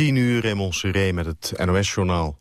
10 uur in Montserrat met het NOS-journaal.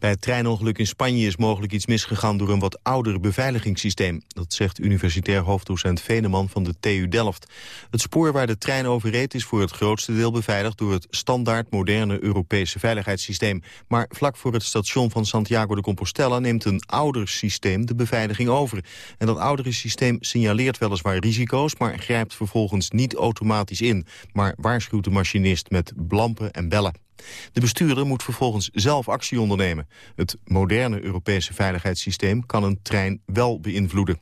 Bij het treinongeluk in Spanje is mogelijk iets misgegaan door een wat ouder beveiligingssysteem. Dat zegt universitair hoofddocent Veneman van de TU Delft. Het spoor waar de trein over reed is voor het grootste deel beveiligd door het standaard moderne Europese veiligheidssysteem. Maar vlak voor het station van Santiago de Compostela neemt een ouder systeem de beveiliging over. En dat oudere systeem signaleert weliswaar risico's, maar grijpt vervolgens niet automatisch in. Maar waarschuwt de machinist met lampen en bellen. De bestuurder moet vervolgens zelf actie ondernemen. Het moderne Europese veiligheidssysteem kan een trein wel beïnvloeden.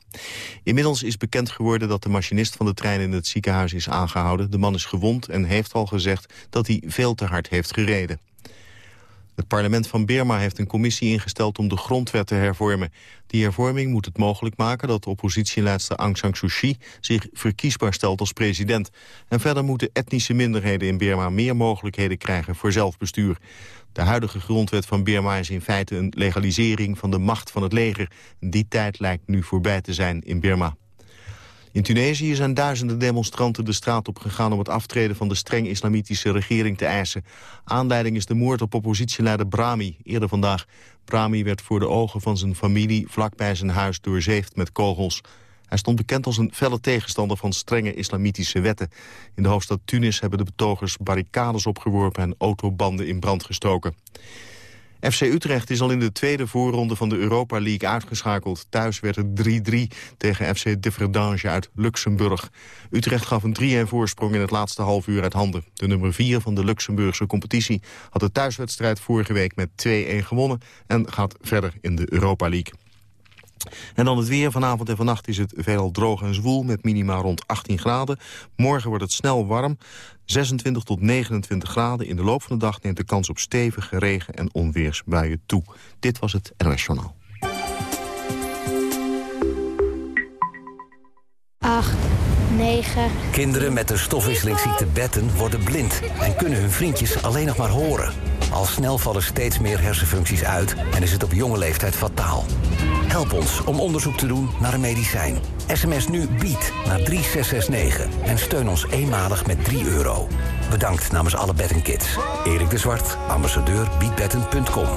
Inmiddels is bekend geworden dat de machinist van de trein in het ziekenhuis is aangehouden. De man is gewond en heeft al gezegd dat hij veel te hard heeft gereden. Het parlement van Birma heeft een commissie ingesteld om de grondwet te hervormen. Die hervorming moet het mogelijk maken dat oppositieleidster Aung San Suu Kyi zich verkiesbaar stelt als president. En verder moeten etnische minderheden in Birma meer mogelijkheden krijgen voor zelfbestuur. De huidige grondwet van Birma is in feite een legalisering van de macht van het leger. Die tijd lijkt nu voorbij te zijn in Birma. In Tunesië zijn duizenden demonstranten de straat op gegaan... om het aftreden van de streng islamitische regering te eisen. Aanleiding is de moord op oppositieleider Brahmi eerder vandaag. Brahmi werd voor de ogen van zijn familie vlakbij zijn huis doorzeefd met kogels. Hij stond bekend als een felle tegenstander van strenge islamitische wetten. In de hoofdstad Tunis hebben de betogers barricades opgeworpen... en autobanden in brand gestoken. FC Utrecht is al in de tweede voorronde van de Europa League uitgeschakeld. Thuis werd het 3-3 tegen FC de Verdange uit Luxemburg. Utrecht gaf een 3-1 voorsprong in het laatste half uur uit handen. De nummer 4 van de Luxemburgse competitie had de thuiswedstrijd vorige week met 2-1 gewonnen... en gaat verder in de Europa League. En dan het weer. Vanavond en vannacht is het veelal droog en zwoel... met minima rond 18 graden. Morgen wordt het snel warm. 26 tot 29 graden. In de loop van de dag neemt de kans op stevige regen- en onweersbuien toe. Dit was het NOS Journaal. 8, 9... Kinderen met de stofwisselingsziekte Betten worden blind... en kunnen hun vriendjes alleen nog maar horen. Al snel vallen steeds meer hersenfuncties uit... en is het op jonge leeftijd fataal. Help ons om onderzoek te doen naar een medicijn. SMS nu BIED naar 3669 en steun ons eenmalig met 3 euro. Bedankt namens alle Kids. Erik de Zwart, ambassadeur biedbetten.com.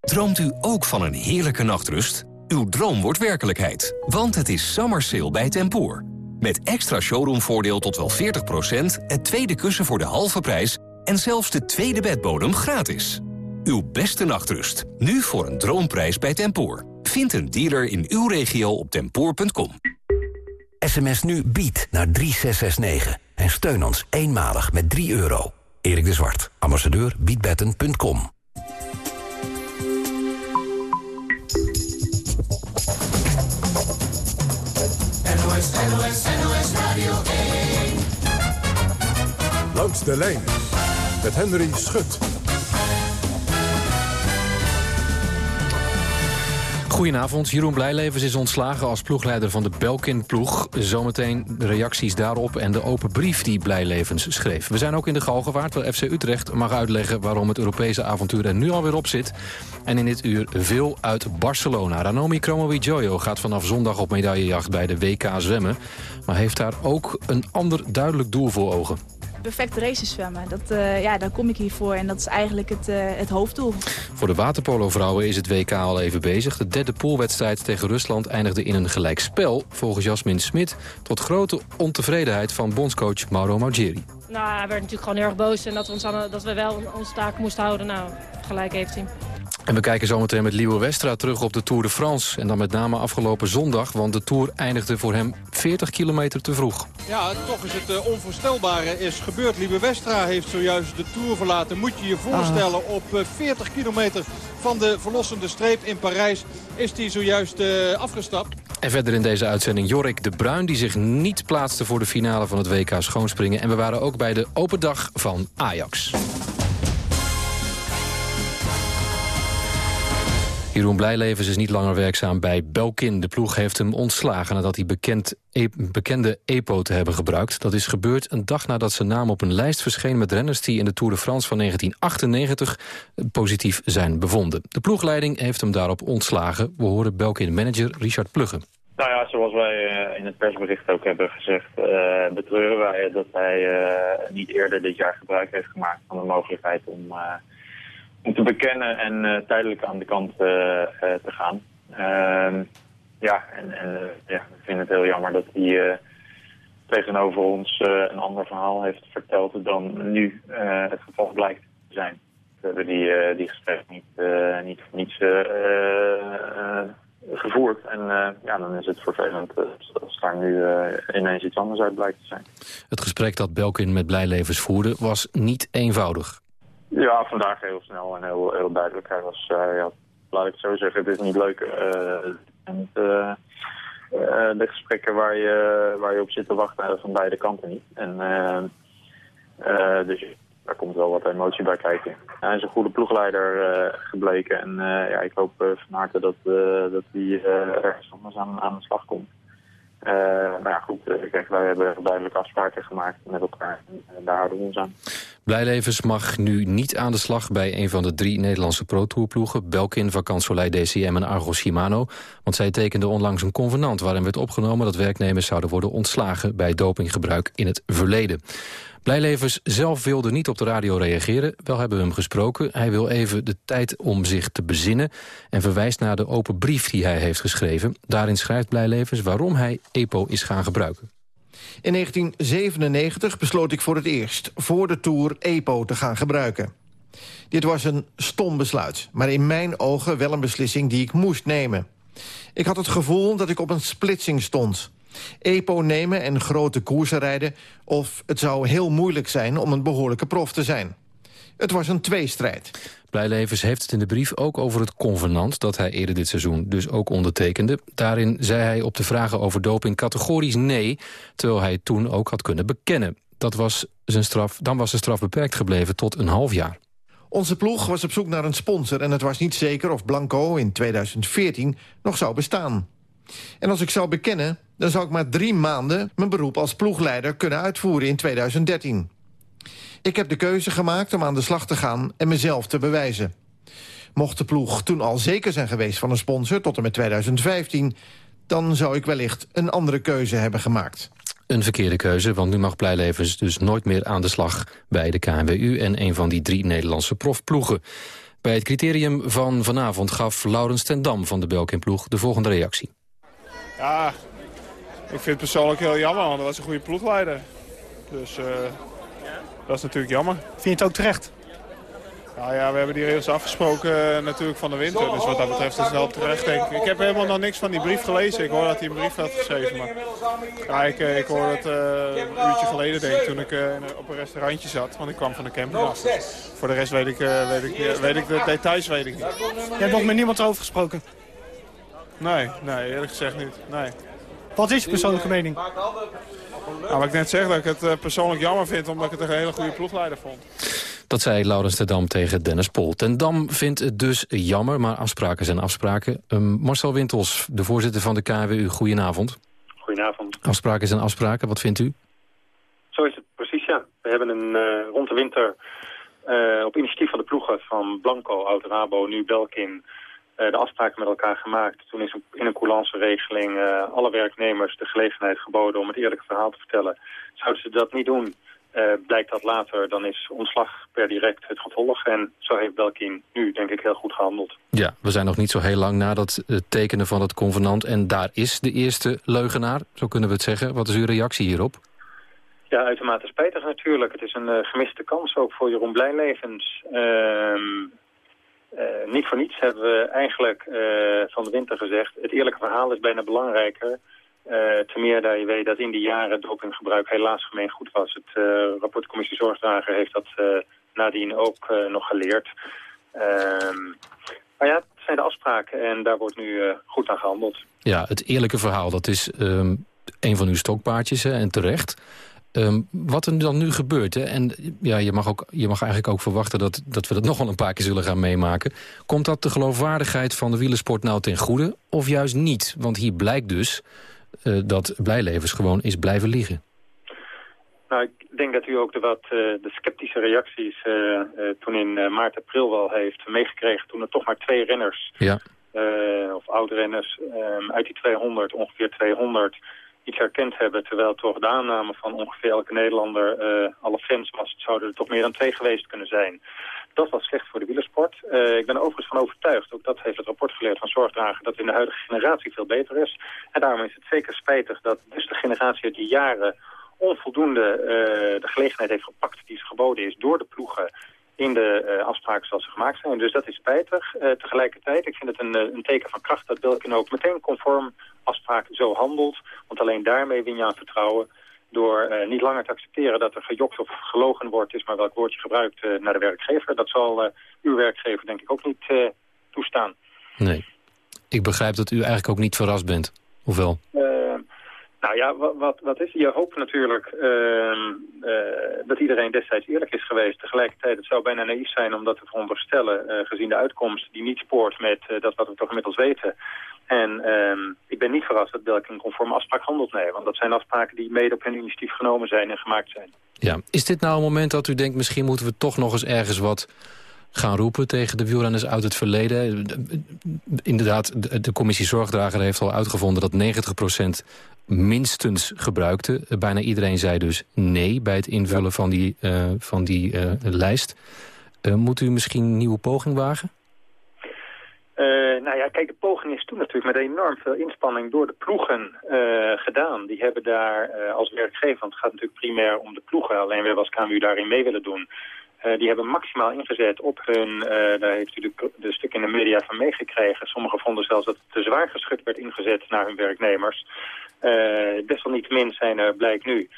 Droomt u ook van een heerlijke nachtrust? Uw droom wordt werkelijkheid, want het is summer sale bij Tempoor. Met extra showroomvoordeel tot wel 40%, het tweede kussen voor de halve prijs... en zelfs de tweede bedbodem gratis. Uw beste nachtrust. Nu voor een droomprijs bij Tempoor. Vind een dealer in uw regio op tempoor.com. SMS nu bied naar 3669 en steun ons eenmalig met 3 euro. Erik de Zwart, ambassadeur biedbetten.com. NOS, NOS, NOS Radio 1. Langs de lijn met Henry Schut. Goedenavond, Jeroen Blijlevens is ontslagen als ploegleider van de Belkin-ploeg. Zometeen de reacties daarop en de open brief die Blijlevens schreef. We zijn ook in de Galgenwaard, waar FC Utrecht mag uitleggen... waarom het Europese avontuur er nu alweer op zit. En in dit uur veel uit Barcelona. Ranomi Kromowidjojo gaat vanaf zondag op medaillejacht bij de WK zwemmen. Maar heeft daar ook een ander duidelijk doel voor ogen perfecte races zwemmen. Dat, uh, ja, daar kom ik hier voor en dat is eigenlijk het, uh, het hoofddoel. Voor de waterpolo-vrouwen is het WK al even bezig. De derde poolwedstrijd tegen Rusland eindigde in een gelijkspel... volgens Jasmin Smit, tot grote ontevredenheid van bondscoach Mauro Margeri. Nou, hij werd natuurlijk gewoon heel erg boos en dat we, ons aan, dat we wel onze taak moesten houden. Nou, gelijk heeft hij. En we kijken zometeen met Liewe Westra terug op de Tour de France. En dan met name afgelopen zondag, want de Tour eindigde voor hem 40 kilometer te vroeg. Ja, toch is het uh, onvoorstelbare is gebeurd. Liebe Westra heeft zojuist de Tour verlaten. Moet je je voorstellen, op 40 eh, kilometer van de verlossende streep in Parijs is hij zojuist uh, afgestapt. En verder in deze uitzending Jorik de Bruin... die zich niet plaatste voor de finale van het WK Schoonspringen. En we waren ook bij de open dag van Ajax. Jeroen Blijlevens is niet langer werkzaam bij Belkin. De ploeg heeft hem ontslagen nadat hij bekend, e bekende EPO te hebben gebruikt. Dat is gebeurd een dag nadat zijn naam op een lijst verscheen... met renners die in de Tour de France van 1998 positief zijn bevonden. De ploegleiding heeft hem daarop ontslagen. We horen Belkin-manager Richard Pluggen. Nou ja, zoals wij eh, in het persbericht ook hebben gezegd, uh, betreuren wij dat hij niet eerder dit jaar gebruik heeft gemaakt van de mogelijkheid om te bekennen en tijdelijk aan de kant te gaan. Ehm, ja, en, en ja, we vinden het heel jammer dat hij tegenover ons een ander verhaal heeft verteld dan nu het geval blijkt te zijn. We hebben die, die gesprek niet, niet voor niets gevoerd. En ja, dan is het vervelend uh, als daar nu uh, ineens iets anders uit blijkt te zijn. Het gesprek dat Belkin met Blijlevens voerde was niet eenvoudig. Ja, vandaag heel snel en heel, heel duidelijk. Hij was, ja, laat ik het zo zeggen, het is niet leuk. en de gesprekken waar je, waar je op zit te wachten van beide kanten niet. En, dus daar komt wel wat emotie bij kijken. Hij is een goede ploegleider gebleken. En ja, ik hoop van harte dat, dat hij ergens anders aan, aan de slag komt. Maar ja, goed, kijk, wij hebben duidelijke afspraken gemaakt met elkaar. En daar houden we ons aan. Blijlevens mag nu niet aan de slag bij een van de drie Nederlandse Pro Tour-ploegen... Belkin, Vakansolei DCM en Argos Shimano. Want zij tekenden onlangs een convenant waarin werd opgenomen... dat werknemers zouden worden ontslagen bij dopinggebruik in het verleden. Blijlevens zelf wilde niet op de radio reageren. Wel hebben we hem gesproken. Hij wil even de tijd om zich te bezinnen... en verwijst naar de open brief die hij heeft geschreven. Daarin schrijft Blijlevens waarom hij EPO is gaan gebruiken. In 1997 besloot ik voor het eerst voor de Tour EPO te gaan gebruiken. Dit was een stom besluit, maar in mijn ogen wel een beslissing die ik moest nemen. Ik had het gevoel dat ik op een splitsing stond. EPO nemen en grote koersen rijden... of het zou heel moeilijk zijn om een behoorlijke prof te zijn. Het was een tweestrijd. Blijlevens heeft het in de brief ook over het convenant... dat hij eerder dit seizoen dus ook ondertekende. Daarin zei hij op de vragen over doping categorisch nee... terwijl hij toen ook had kunnen bekennen. Dat was zijn straf, dan was de straf beperkt gebleven tot een half jaar. Onze ploeg was op zoek naar een sponsor... en het was niet zeker of Blanco in 2014 nog zou bestaan. En als ik zou bekennen, dan zou ik maar drie maanden... mijn beroep als ploegleider kunnen uitvoeren in 2013. Ik heb de keuze gemaakt om aan de slag te gaan en mezelf te bewijzen. Mocht de ploeg toen al zeker zijn geweest van een sponsor tot en met 2015... dan zou ik wellicht een andere keuze hebben gemaakt. Een verkeerde keuze, want nu mag Blijlevens dus nooit meer aan de slag... bij de KNWU en een van die drie Nederlandse profploegen. Bij het criterium van vanavond gaf Laurens ten Dam van de Belkin-ploeg de volgende reactie. Ja, vind het persoonlijk heel jammer, want dat was een goede ploegleider. Dus uh, dat is natuurlijk jammer. Vind je het ook terecht? Nou ja, we hebben die regels afgesproken uh, natuurlijk van de winter. Dus wat dat betreft is het wel terecht, denk ik. Ik heb helemaal nog niks van die brief gelezen. Ik hoor dat hij een brief had geschreven. Maar ja, ik, uh, ik hoor het een uurtje geleden, denk ik, toen ik op een restaurantje zat. Want ik kwam van de camping af. Voor de rest weet ik, weet, ik, weet ik de details weet ik niet. Je hebt nog met niemand over gesproken? Nee, nee, eerlijk gezegd niet. Nee. Wat is je persoonlijke mening? Nou, wat ik net zeg, dat ik het eh, persoonlijk jammer vind... omdat ik het een hele goede ploegleider vond. Dat zei Laurens ten Dam tegen Dennis Pol. Ten Dam vindt het dus jammer, maar afspraken zijn afspraken. Um, Marcel Wintels, de voorzitter van de KWU, goedenavond. Goedenavond. Afspraken zijn afspraken, wat vindt u? Zo is het precies, ja. We hebben een, uh, rond de winter uh, op initiatief van de ploegen van Blanco, Oud Rabo, nu Belkin... Eh, de afspraken met elkaar gemaakt. Toen is in een coulance regeling uh, alle werknemers de gelegenheid geboden om het eerlijke verhaal te vertellen. Zouden ze dat niet doen, uh, blijkt dat later, dan is ontslag per direct het gevolg. En zo heeft Belkin nu, denk ik, heel goed gehandeld. Ja, we zijn nog niet zo heel lang na dat tekenen van het convenant. En daar is de eerste leugenaar, zo kunnen we het zeggen. Wat is uw reactie hierop? Ja, uitermate spijtig natuurlijk. Het is een gemiste kans ook voor Jeroen Blijlevens. Ehm, uh, niet voor niets hebben we eigenlijk uh, van de winter gezegd... het eerlijke verhaal is bijna belangrijker. Uh, ten meer dat je weet dat in die jaren dopinggebruik helaas gemeen goed was. Het rapport Commissie Zorgdrager heeft dat nadien ook nog geleerd. Ehm, maar ja, het zijn de afspraken en daar wordt nu goed aan gehandeld. Ja, het eerlijke verhaal, dat is um, een van uw stokpaardjes en terecht... Um, wat er dan nu gebeurt, hè, en ja, je, mag ook, je mag eigenlijk ook verwachten... Dat, dat we dat nog wel een paar keer zullen gaan meemaken. Komt dat de geloofwaardigheid van de wielersport nou ten goede? Of juist niet? Want hier blijkt dus uh, dat Blijlevens gewoon is blijven liegen. Nou, ik denk dat u ook de wat uh, de sceptische reacties uh, toen in maart, april wel heeft meegekregen... toen er toch maar twee renners ja. of oudrenners um, uit die 200, ongeveer 200, iets herkend hebben. Terwijl toch de aanname van ongeveer elke Nederlander, uh, alle fans was, het zouden er toch meer dan twee geweest kunnen zijn. Dat was slecht voor de wielersport. Uh, ik ben er overigens van overtuigd, ook dat heeft het rapport geleerd van Zorgdragen, dat in de huidige generatie veel beter is. En daarom is het zeker spijtig dat dus de generatie die jaren onvoldoende uh, de gelegenheid heeft gepakt die ze geboden is door de ploegen in de uh, afspraken zoals ze gemaakt zijn. Dus dat is spijtig. Uh, tegelijkertijd, ik vind het een, een teken van kracht dat Belkin ook meteen conform afspraken zo handelt. Want alleen daarmee win je aan vertrouwen door uh, niet langer te accepteren dat er gejokt of gelogen wordt is, maar welk woordje gebruikt uh, naar de werkgever. Dat zal uh, uw werkgever denk ik ook niet toestaan. Nee. Ik begrijp dat u eigenlijk ook niet verrast bent. Hoewel? Nou ja, wat, wat, is Je hoopt natuurlijk uh, uh, dat iedereen destijds eerlijk is geweest. Tegelijkertijd, het zou bijna naïef zijn om dat te veronderstellen... Uh, gezien de uitkomst die niet spoort met dat wat we toch inmiddels weten. En uh, ik ben niet verrast dat Belkin een conforme afspraak handelt. Nee, want dat zijn afspraken die mede op hun initiatief genomen zijn en gemaakt zijn. Ja, is dit nou een moment dat u denkt... misschien moeten we toch nog eens ergens wat gaan roepen tegen de wielrenners uit het verleden. Inderdaad, de commissie Zorgdrager heeft al uitgevonden dat 90% minstens gebruikte. Bijna iedereen zei dus nee bij het invullen van die, uh, van die uh, lijst. Uh, moet u misschien een nieuwe poging wagen? nou ja, kijk, de poging is toen natuurlijk met enorm veel inspanning door de ploegen gedaan. Die hebben daar als werkgever, want het gaat natuurlijk primair om de ploegen, alleen hebben als KMU daarin mee willen doen... Uh, die hebben maximaal ingezet op hun, uh, daar heeft u de, de stuk in de media van meegekregen. Sommigen vonden zelfs dat het te zwaar geschud werd ingezet naar hun werknemers. Uh, desalniettemin zijn er, blijkt nu,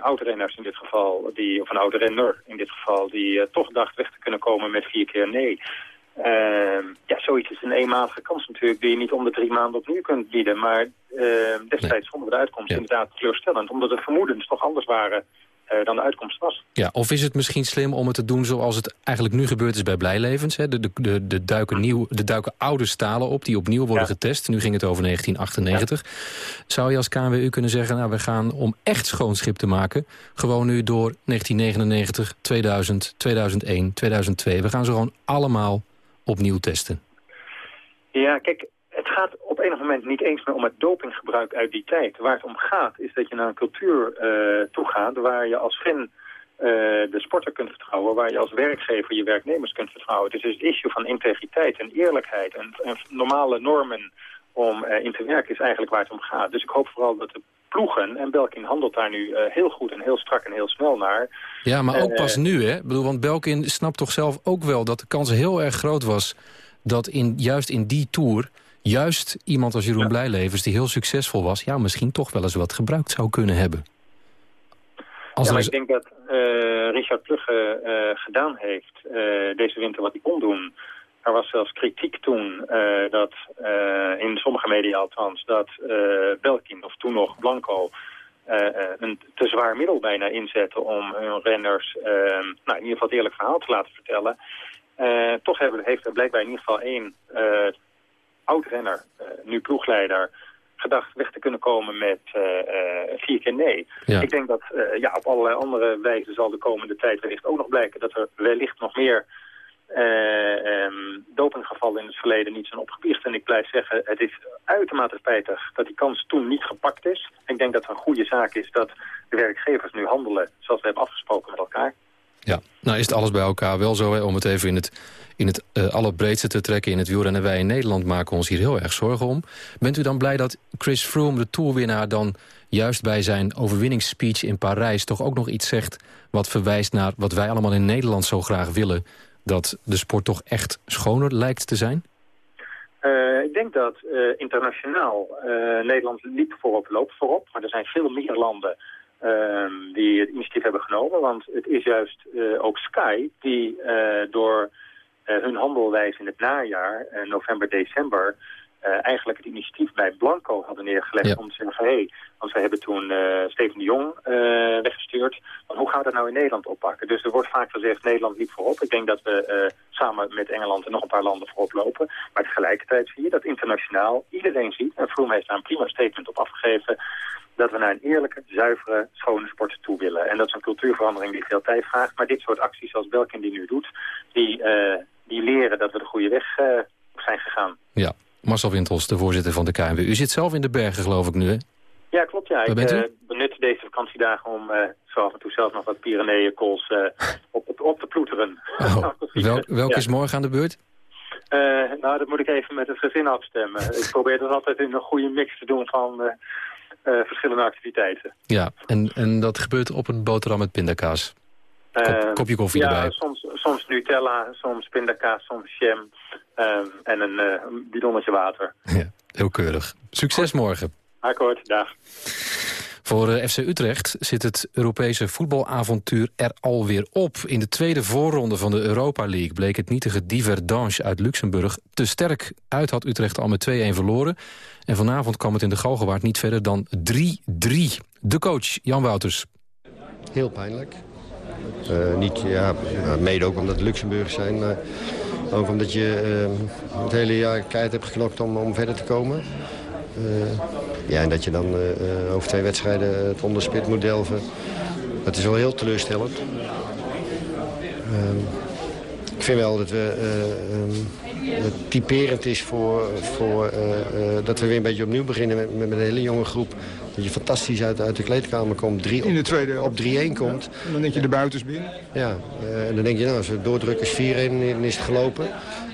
oudrenners in dit geval, die, of een oude renner in dit geval, die toch dacht weg te kunnen komen met vier keer nee. ja, zoiets is een eenmalige kans natuurlijk die je niet om de drie maanden opnieuw kunt bieden. Maar destijds vonden we de uitkomst ja. inderdaad teleurstellend, omdat de vermoedens toch anders waren uh, dan de uitkomst was. Ja, of is het misschien slim om het te doen zoals het eigenlijk nu gebeurd is bij Blijlevens? Hè? De, de, de, de, duiken nieuw, de duiken oude stalen op die opnieuw worden ja. getest. Nu ging het over 1998. Ja. Zou je als KNWU kunnen zeggen, nou we gaan om echt schoon schip te maken... gewoon nu door 1999, 2000, 2001, 2002. We gaan ze gewoon allemaal opnieuw testen. Ja, kijk, het gaat op enig moment niet eens meer om het dopinggebruik uit die tijd. Waar het om gaat is dat je naar een cultuur uh, toe gaat waar je als fan uh, de sporter kunt vertrouwen, waar je als werkgever je werknemers kunt vertrouwen. Het is dus het issue van integriteit en eerlijkheid en, en normale normen om uh, in te werken is eigenlijk waar het om gaat. Dus ik hoop vooral dat de ploegen, en Belkin handelt daar nu heel goed en heel strak en heel snel naar. Ja, maar ook pas nu, hè? Ik bedoel, want Belkin snapt toch zelf ook wel dat de kans heel erg groot was dat in, juist in die Tour juist iemand als Jeroen ja. Blijlevens, die heel succesvol was... ja, misschien toch wel eens wat gebruikt zou kunnen hebben. Als ja, maar ik denk dat uh, Richard Plugge uh, gedaan heeft uh, deze winter wat hij kon doen. Er was zelfs kritiek toen, dat in sommige media althans, dat Belkin, of toen nog Blanco... een te zwaar middel bijna inzetten om hun renners nou, in ieder geval het eerlijk verhaal te laten vertellen. toch hebben, heeft er blijkbaar in ieder geval één oud-renner, uh, nu ploegleider, gedacht weg te kunnen komen met uh, uh, vier keer nee. Ja. Ik denk dat ja, op allerlei andere wijzen zal de komende tijd wellicht ook nog blijken dat er wellicht nog meer um, dopinggevallen in het verleden niet zijn opgebiecht. En ik blijf zeggen, het is uitermate spijtig dat die kans toen niet gepakt is. Ik denk dat het een goede zaak is dat de werkgevers nu handelen zoals we hebben afgesproken met elkaar. Ja, nou is het alles bij elkaar wel zo, om het even in het, in het uh, allerbreedste te trekken in het wielrennen. Wij in Nederland maken ons hier heel erg zorgen om. Bent u dan blij dat Chris Froome, de toerwinnaar, dan juist bij zijn overwinningsspeech in Parijs toch ook nog iets zegt wat verwijst naar wat wij allemaal in Nederland zo graag willen, dat de sport toch echt schoner lijkt te zijn? Uh, ik denk dat uh, internationaal Nederland liep voorop, loopt voorop, maar er zijn veel meer landen Um, die het initiatief hebben genomen. Want het is juist uh, ook Sky die uh, door uh, hun handelwijs in het najaar, november, december... eigenlijk het initiatief bij Blanco hadden neergelegd ja. om te zeggen van... hé, hey, want we hebben toen Steven de Jong weggestuurd. Want hoe gaan we dat nou in Nederland oppakken? Dus er wordt vaak gezegd, Nederland liep voorop. Ik denk dat we samen met Engeland en nog een paar landen voorop lopen. Maar tegelijkertijd zie je dat internationaal iedereen ziet... en Vroom heeft daar een prima statement op afgegeven dat we naar een eerlijke, zuivere, schone sport toe willen. En dat is een cultuurverandering die veel tijd vraagt. Maar dit soort acties zoals Belkin die nu doet, die, uh, die leren dat we de goede weg uh, zijn gegaan. Ja, Marcel Wintels, de voorzitter van de KNW. U zit zelf in de bergen, geloof ik nu, hè? Ja, klopt. Ja. Ik eh, benut deze vakantiedagen om eh, zo af en toe zelf nog wat Pyreneeën-kools eh, op, op te ploeteren. Oh, wel, welke Ja. is morgen aan de beurt? Eh, nou, dat moet ik even met het gezin afstemmen. ik probeer dat altijd in een goede mix te doen van eh, verschillende activiteiten. Ja, en, en dat gebeurt op een boterham met pindakaas. Eh, kopje koffie ja, erbij. Soms, soms Nutella, soms pindakaas, soms jam ehm, en een eh, een bidonnetje water. Heel keurig. Succes morgen. Akkoord, dag. Voor eh, FC Utrecht zit het Europese voetbalavontuur er alweer op. In de tweede voorronde van de Europa League bleek het nietige Diverdange uit Luxemburg te sterk. Uit had Utrecht al met 2-1 verloren. En vanavond kwam het in de Galgenwaard niet verder dan 3-3. De coach, Jan Wouters. Heel pijnlijk. Eh, niet, ja, mede ook omdat Luxemburg zijn. maar ook omdat je eh, het hele jaar keihard hebt geknokt om, om verder te komen. Eh, ja, en dat je dan eh, eh, over twee wedstrijden het onderspit moet delven. Dat is wel heel teleurstellend. Ehm, ik vind wel dat we, het typerend is voor, voor dat we weer een beetje opnieuw beginnen met, met een hele jonge groep. Dat je fantastisch uit, uit de kleedkamer komt, drie, In de tweede op 3-1 komt. En dan denk je de buitens binnen. Ja, en dan denk je, nou, als we doordrukken is 4-1 en is het gelopen.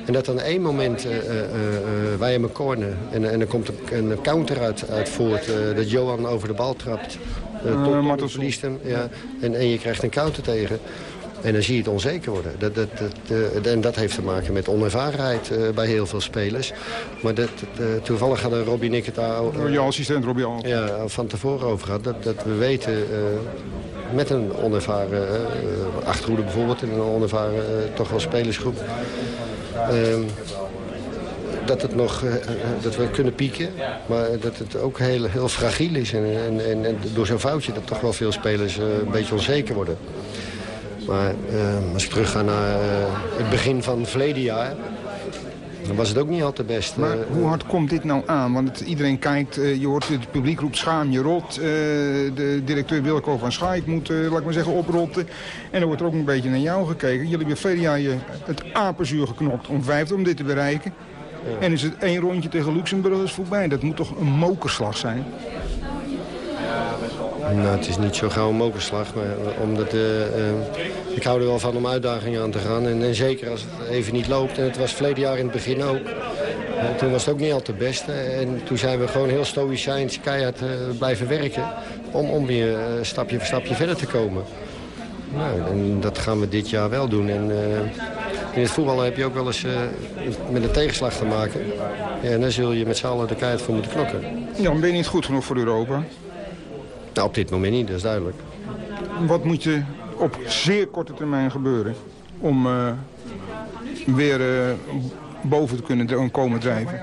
En dat dan één moment, eh eh, eh, wij een corner. En, en dan komt een, een counter uit, uit voort. dat Johan over de bal trapt. Uh, Martensson. verliest hem. Ja. En, en je krijgt een counter tegen. En dan zie je het onzeker worden. Dat, dat, dat, en dat heeft te maken met onervarenheid bij heel veel spelers. Maar dat, toevallig hadden Robbie en ik het daar je assistent Robbie Al. ja, van tevoren over gehad. Dat, dat we weten met een onervaren achterhoede bijvoorbeeld... en een onervaren toch wel spelersgroep... ehm, dat, het nog, eh, eh, dat we kunnen pieken, maar dat het ook heel, heel fragiel is. En, en, en, en door zo'n foutje dat toch wel veel spelers eh, een beetje onzeker worden. Maar eh, als ik terug ga naar eh, het begin van verleden jaar... dan was het ook niet al te best. Maar Eh, hoe hard komt dit nou aan? Want het- iedereen kijkt, eh, je hoort het publiek roept schaam je rot. Eh, de directeur Wilco van Schaik moet, laat ik maar zeggen, oprotten. En er wordt er ook een beetje naar jou gekeken. Jullie hebben verleden jaar je het apenzuur geknopt om vijfde om dit te bereiken. En is het één rondje tegen Luxemburg is voorbij. Dat moet toch een mokerslag zijn? Nou, het is niet zo gauw een mokerslag, maar eh, omdat eh, ik hou er wel van om uitdagingen aan te gaan. En, en zeker als het even niet loopt, en het was verleden jaar in het begin ook. Toen was het ook niet al te best. eh, En toen zijn we gewoon heel stoïcijns keihard blijven werken om, om weer stapje voor stapje verder te komen. Nou, en dat gaan we dit jaar wel doen. En, in het voetballen heb je ook wel eens met een tegenslag te maken. Ja, en daar zul je met z'n allen de keihard voor moeten knokken. Jan, ben je niet goed genoeg voor Europa? Nou, op dit moment niet, dat is duidelijk. Wat moet je op zeer korte termijn gebeuren om eh, weer eh, boven te kunnen komen drijven?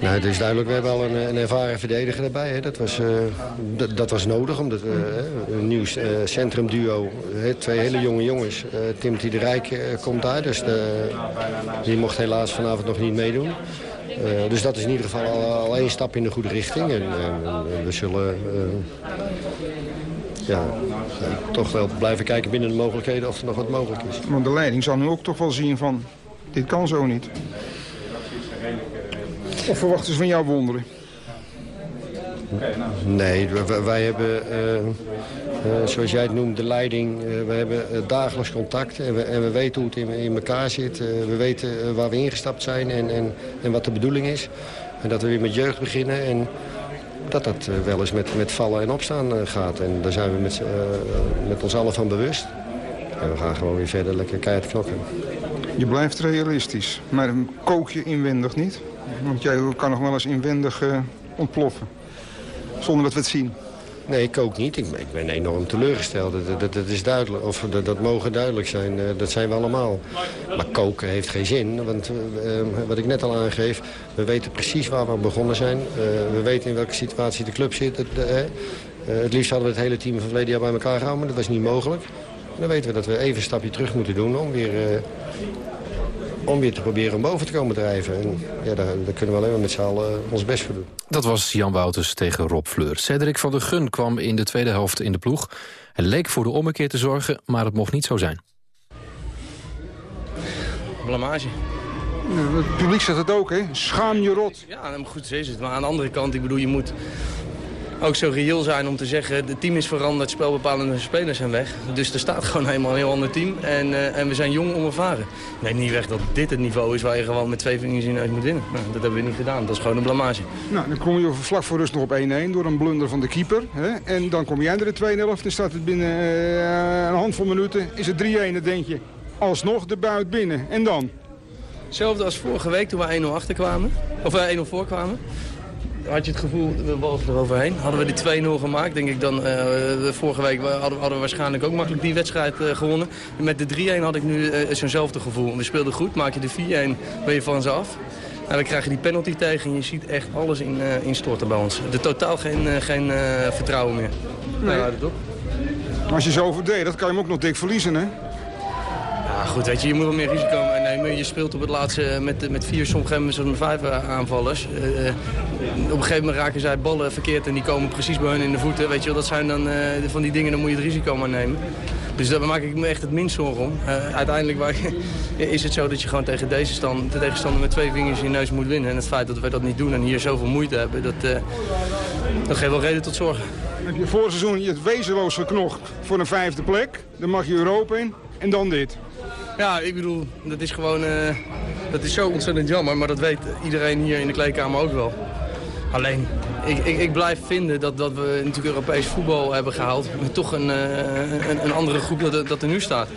Nou, het is duidelijk, we hebben al een, een ervaren verdediger erbij. Hè. Dat, was, eh, dat, was nodig, omdat we een nieuw eh, centrumduo, hè, twee hele jonge jongens. eh Timothy de Rijk eh, komt daar, dus de, die mocht helaas vanavond nog niet meedoen. Eh, dus dat is in ieder geval al, al één stap in de goede richting. En, we zullen eh, ja, toch wel blijven kijken binnen de mogelijkheden of er nog wat mogelijk is. Want de leiding zal nu ook toch wel zien van, dit kan zo niet. Of verwachten ze van jou wonderen? Nee, w- w- wij hebben, eh, eh, zoals jij het noemt, de leiding. eh, we hebben dagelijks contact en we, en we weten hoe het in, in elkaar zit. Eh, we weten waar we ingestapt zijn en, en, en wat de bedoeling is. En dat we weer met jeugd beginnen en dat dat wel eens met, met vallen en opstaan eh, gaat. En daar zijn we met, eh, met ons allen van bewust. En we gaan gewoon weer verder lekker keihard knokken. Je blijft realistisch, maar kook je inwendig niet? Want jij kan nog wel eens inwendig eh, ontploffen. Zonder dat we het zien. Nee, ik ook niet. Ik, ben- enorm teleurgesteld. Dat, dat, is duidelijk. Of dat, dat mogen duidelijk zijn. Eh, dat zijn we allemaal. Maar koken heeft geen zin. Want eh, eh, wat ik net al aangeef, we weten precies waar we begonnen zijn. We weten in welke situatie de club zit. Het, liefst hadden we het hele team van verleden jaar bij elkaar gehouden. Maar dat was niet mogelijk. Dan weten we dat we even een stapje terug moeten doen om weer, om weer te proberen om boven te komen drijven. En ja, daar, daar kunnen we alleen maar met z'n allen eh, ons best voor doen. Dat was Jan Wouters tegen Rob Fleur. Cedric van der Gun kwam in de tweede helft in de ploeg. Hij leek voor de ommekeer te zorgen, maar het mocht niet zo zijn. Blamage. Het publiek zegt het ook, hè? Schaam je rot. Ja, goed, zo is het. Maar aan de andere kant, ik bedoel, je moet ook zo reëel zijn om te zeggen... het team is veranderd, spelbepalende spelers zijn weg. Dus er staat gewoon helemaal een heel ander team. En, eh, en we zijn jong onervaren. Nee, niet weg dat dit het niveau is waar je gewoon met twee vingers in neus moet winnen. Nou, dat hebben we niet gedaan. Dat is gewoon een blamage. Nou, dan kom je vlak voor rust nog op 1-1 door een blunder van de keeper. Hè? En dan kom jij er de 2-0 Dan staat het binnen eh, een handvol minuten. Is het 3-1, dan denk je alsnog de buit binnen. En dan? Hetzelfde als vorige week toen we 1-0 achterkwamen. Of uh, 1-0 voorkwamen. Had je het gevoel, we ballen eroverheen. Hadden we die 2-0 gemaakt, denk ik dan... Uh, de vorige week hadden, hadden, we waarschijnlijk ook makkelijk die wedstrijd uh, gewonnen. Met de 3-1 had ik nu uh, zo'nzelfde gevoel. We speelden goed, maak je de 4-1, ben je van ze af. En dan krijg je die penalty tegen en je ziet echt alles in, instorten bij ons. Er totaal geen, geen vertrouwen meer. Nee. Nou, dat. Als je zo verdedigt, kan je hem ook nog dik verliezen, hè? Ja, goed, weet je, je moet wel meer risico nemen. Je speelt op het laatste met, met vier, sommige met vijf aanvallers. Uh, op een gegeven moment raken zij ballen verkeerd en die komen precies bij hun in de voeten. Weet je wel, dat zijn dan van die dingen, dan moet je het risico maar nemen. Dus daar maak ik me echt het minst zorgen om. Uiteindelijk waar, is het zo dat je gewoon tegen deze stand, de tegenstander met twee vingers in je neus moet winnen. En het feit dat wij dat niet doen en hier zoveel moeite hebben, dat, dat geeft wel reden tot zorgen. Heb je voor seizoen je het wezenloos geknocht voor een vijfde plek. Dan mag je Europa in en dan dit. Ja, ik bedoel, dat is gewoon... Uh, dat is zo ontzettend jammer, maar dat weet iedereen hier in de kleedkamer ook wel. Alleen, ik, ik, ik blijf vinden dat, dat we natuurlijk Europees voetbal hebben gehaald... met toch een, uh, een, een, andere groep dat, dat er nu staat.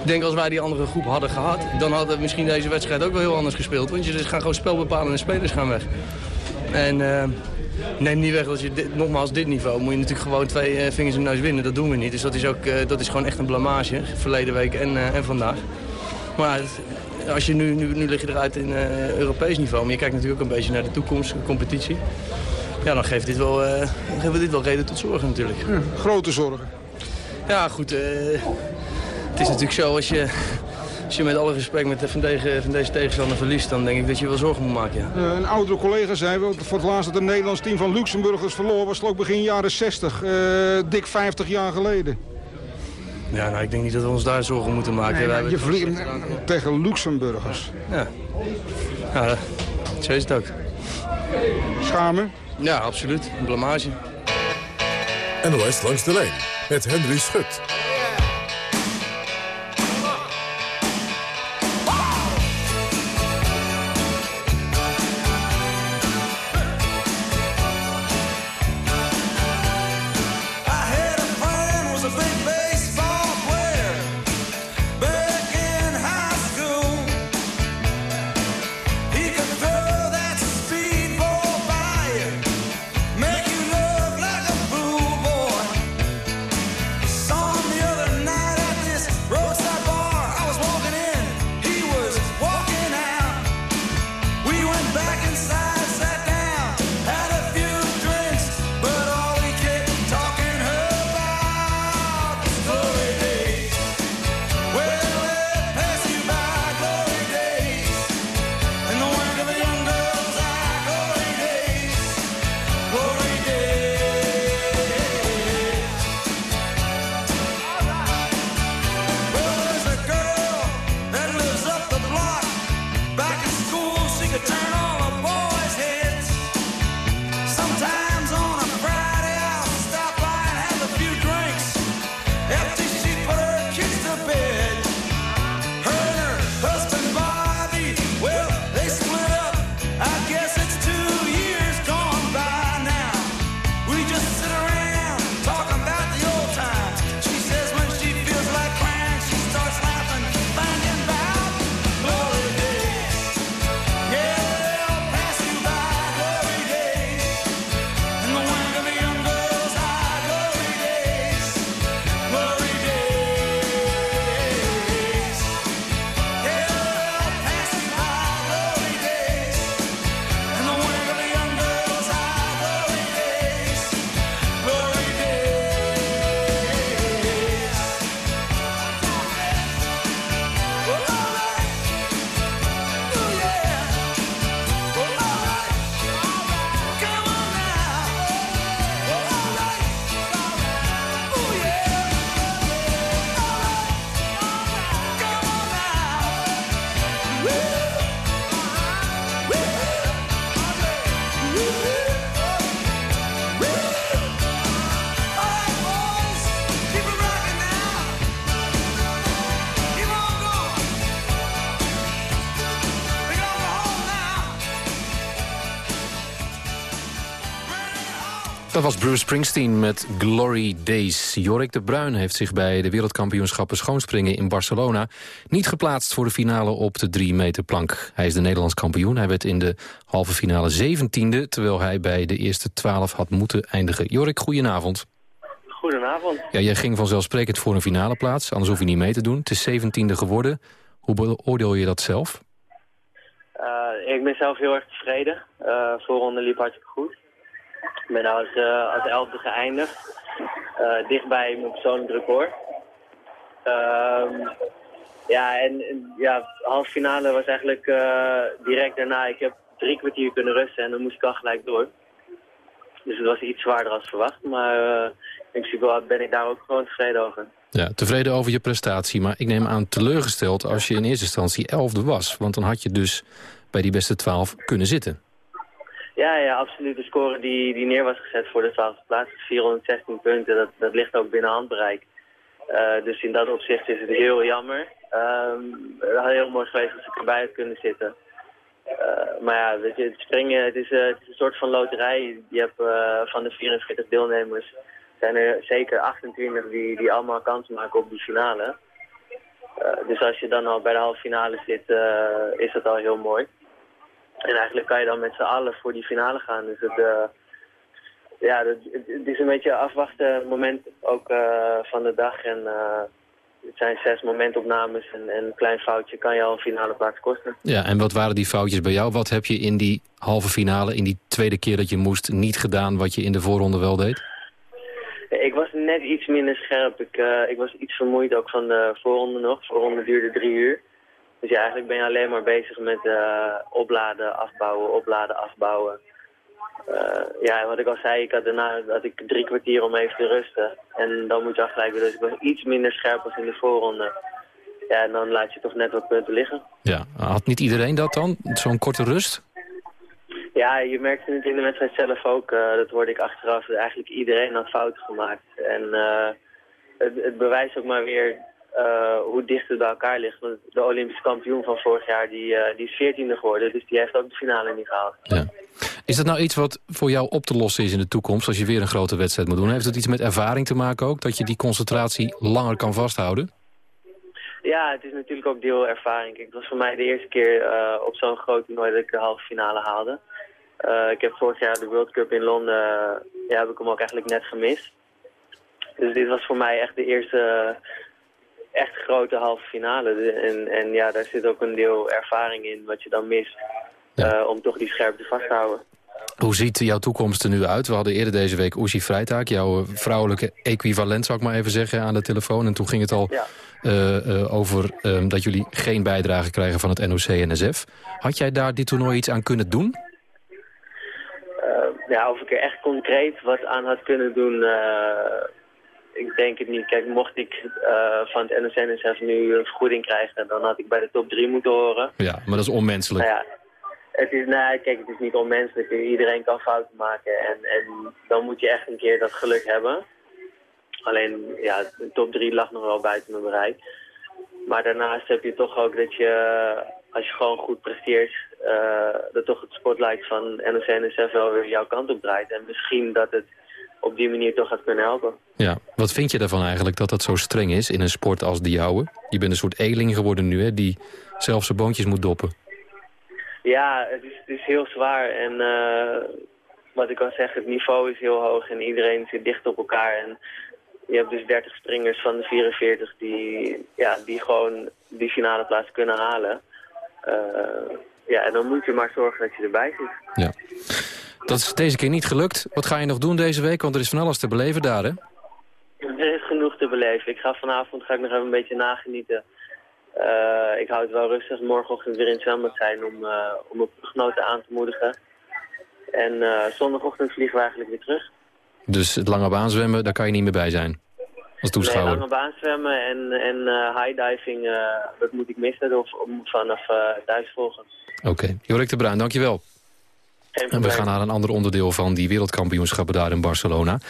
Ik denk als wij die andere groep hadden gehad... dan hadden we misschien deze wedstrijd ook wel heel anders gespeeld. Want je dus gaan gewoon spelbepalende spelers gaan weg. En... Uh, neem niet weg dat je dit, nogmaals dit niveau moet je natuurlijk gewoon twee uh, vingers in de neus winnen. Dat doen we niet. Dus dat is, ook, uh, dat is gewoon echt een blamage. Verleden week en, uh, en vandaag. Maar als je nu, nu, nu lig je eruit in Europees niveau. Maar je kijkt natuurlijk ook een beetje naar de toekomst, de competitie. Ja, dan geeft dit wel, geeft dit wel reden tot zorgen natuurlijk. Ja, grote zorgen. Ja, goed. het is natuurlijk zo als je als je met alle respect met, van, deze, van deze tegenstander verliest... dan denk ik dat je wel zorgen moet maken. Ja. Uh, een oudere collega zei wel, voor het laatst dat het Nederlands team van Luxemburgers verloor... was het ook begin jaren 60, uh, dik 50 jaar geleden. Ja, nou, ik denk niet dat we ons daar zorgen moeten maken. Nee, je vliegt tegen Luxemburgers. Ja. ja, zo is het ook. Schamen? Ja, absoluut. Een blamage. NOS langs de lijn met Henry Schut. Dat was Bruce Springsteen met Glory Days. Jorik de Bruin heeft zich bij de wereldkampioenschappen schoonspringen in Barcelona... niet geplaatst voor de finale op de 3 meter plank. Hij is de Nederlands kampioen. Hij werd in de halve finale 17e... terwijl hij bij de eerste 12 had moeten eindigen. Jorik, goedenavond. Goedenavond. Ja, jij ging vanzelfsprekend voor een finale plaats. Anders hoef je niet mee te doen. Het is 17e geworden. Hoe beoordeel je dat zelf? Uh, ik ben zelf heel erg tevreden. Uh, voorronde liep hartstikke goed. Ben als, uh, als elfde geëindigd. Uh, dichtbij mijn persoonlijk record. Uh, ja, en, ja, halve finale was eigenlijk uh, direct daarna. Ik heb drie kwartier kunnen rusten en dan moest ik al gelijk door. Dus het was iets zwaarder als verwacht. Maar in principe ben ik daar ook gewoon tevreden over. Ja, tevreden over je prestatie. Maar ik neem aan teleurgesteld als je in eerste instantie elfde was. Want dan had je dus bij die beste twaalf kunnen zitten. Ja, ja, absoluut. De score die, die neer was gezet voor de 12e plaats, 416 punten, dat, dat ligt ook binnen handbereik. Uh, dus in dat opzicht is het heel jammer. Um, het had heel mooi geweest als ik erbij had kunnen zitten. Uh, maar ja, weet je, het springen, het is, uh, het is een soort van loterij. Je hebt van de 44 deelnemers, zijn er zeker 28 die, die allemaal kans maken op die finale. dus als je dan al bij de halve finale zit, is dat al heel mooi. En eigenlijk kan je dan met z'n allen voor die finale gaan. Dus het, uh, ja, het, het, is een beetje afwachten moment ook uh, van de dag. En uh, het zijn zes momentopnames en, en, een klein foutje kan je al een finale plaats kosten. Ja, en wat waren die foutjes bij jou? Wat heb je in die halve finale, in die tweede keer dat je moest, niet gedaan wat je in de voorronde wel deed? Ik was net iets minder scherp. Ik, ik was iets vermoeid ook van de voorronde nog. De voorronde duurde drie uur. Dus ja, eigenlijk ben je alleen maar bezig met uh, opladen, afbouwen, opladen, afbouwen. Uh, ja, wat ik al zei, ik had daarna had ik drie kwartier om even te rusten. En dan moet je afgelijken, dus ik was iets minder scherp als in de voorronde. Ja, en dan laat je toch net wat punten liggen. Ja, had niet iedereen dat dan? Zo'n korte rust? Ja, je merkt het in de wedstrijd zelf ook. Uh, dat hoorde ik achteraf. Eigenlijk iedereen had fouten gemaakt. En het, het bewijst ook maar weer uh, hoe dicht het bij elkaar ligt. Want de Olympische kampioen van vorig jaar die, uh, die is veertiende geworden. Dus die heeft ook de finale niet gehaald. Ja. Is dat nou iets wat voor jou op te lossen is in de toekomst... als je weer een grote wedstrijd moet doen? Heeft het iets met ervaring te maken ook? Dat je die concentratie langer kan vasthouden? Ja, het is natuurlijk ook deel ervaring. het was voor mij de eerste keer uh, op zo'n groot toernooi dat ik de halve finale haalde. ik heb vorig jaar de World Cup in Londen, ja, heb ik hem ook eigenlijk net gemist. Dus dit was voor mij echt de eerste echt grote halve finale. En, en ja, daar zit ook een deel ervaring in wat je dan mist. Uh, om toch die scherpte vast te houden. Hoe ziet jouw toekomst er nu uit? We hadden eerder deze week Oeshi Vrijtaak, jouw vrouwelijke equivalent, zou ik maar even zeggen, aan de telefoon. En toen ging het al ja. uh, uh, over um, dat jullie geen bijdrage krijgen van het NOC-NSF. Had jij daar dit toernooi iets aan kunnen doen? ja, of ik er echt concreet wat aan had kunnen doen ik denk het niet. Kijk, mocht ik uh, van het NSNSF nu een vergoeding krijgen, dan had ik bij de top 3 moeten horen. Ja, maar dat is onmenselijk. Nou ja, het is, nee, kijk, het is niet onmenselijk. Iedereen kan fouten maken en, en dan moet je echt een keer dat geluk hebben. Alleen, ja, de top 3 lag nog wel buiten mijn bereik. Maar daarnaast heb je toch ook dat je, als je gewoon goed presteert, uh, dat toch het spotlight van NOC-NSF wel weer jouw kant op draait. En misschien dat het op die manier toch gaat kunnen helpen. Ja, wat vind je daarvan eigenlijk dat dat zo streng is in een sport als die jouwe? Je bent een soort eling geworden nu, hè, die zelf zijn boontjes moet doppen. Ja, het is, het is heel zwaar en uh, wat ik al zeg, het niveau is heel hoog en iedereen zit dicht op elkaar. En je hebt dus 30 springers van de 44 die, ja, die gewoon die finale plaats kunnen halen. Uh, ja, en dan moet je maar zorgen dat je erbij zit. Ja. Dat is deze keer niet gelukt. Wat ga je nog doen deze week? Want er is van alles te beleven daar, hè? Er is genoeg te beleven. Ik ga vanavond ga ik nog even een beetje nagenieten. Uh, ik hou het wel rustig. Morgenochtend weer in het zwembad zijn om, uh, om mijn ploeggenoten aan te moedigen. En uh, zondagochtend vliegen we eigenlijk weer terug. Dus het lange baan zwemmen, daar kan je niet meer bij zijn? Als toeschouwer? Nee, lange baan zwemmen en, en high diving, dat moet ik missen of, om vanaf thuis volgen. Oké. Okay. Jorik de Bruin, dankjewel. En we gaan naar een ander onderdeel van die wereldkampioenschappen daar in Barcelona.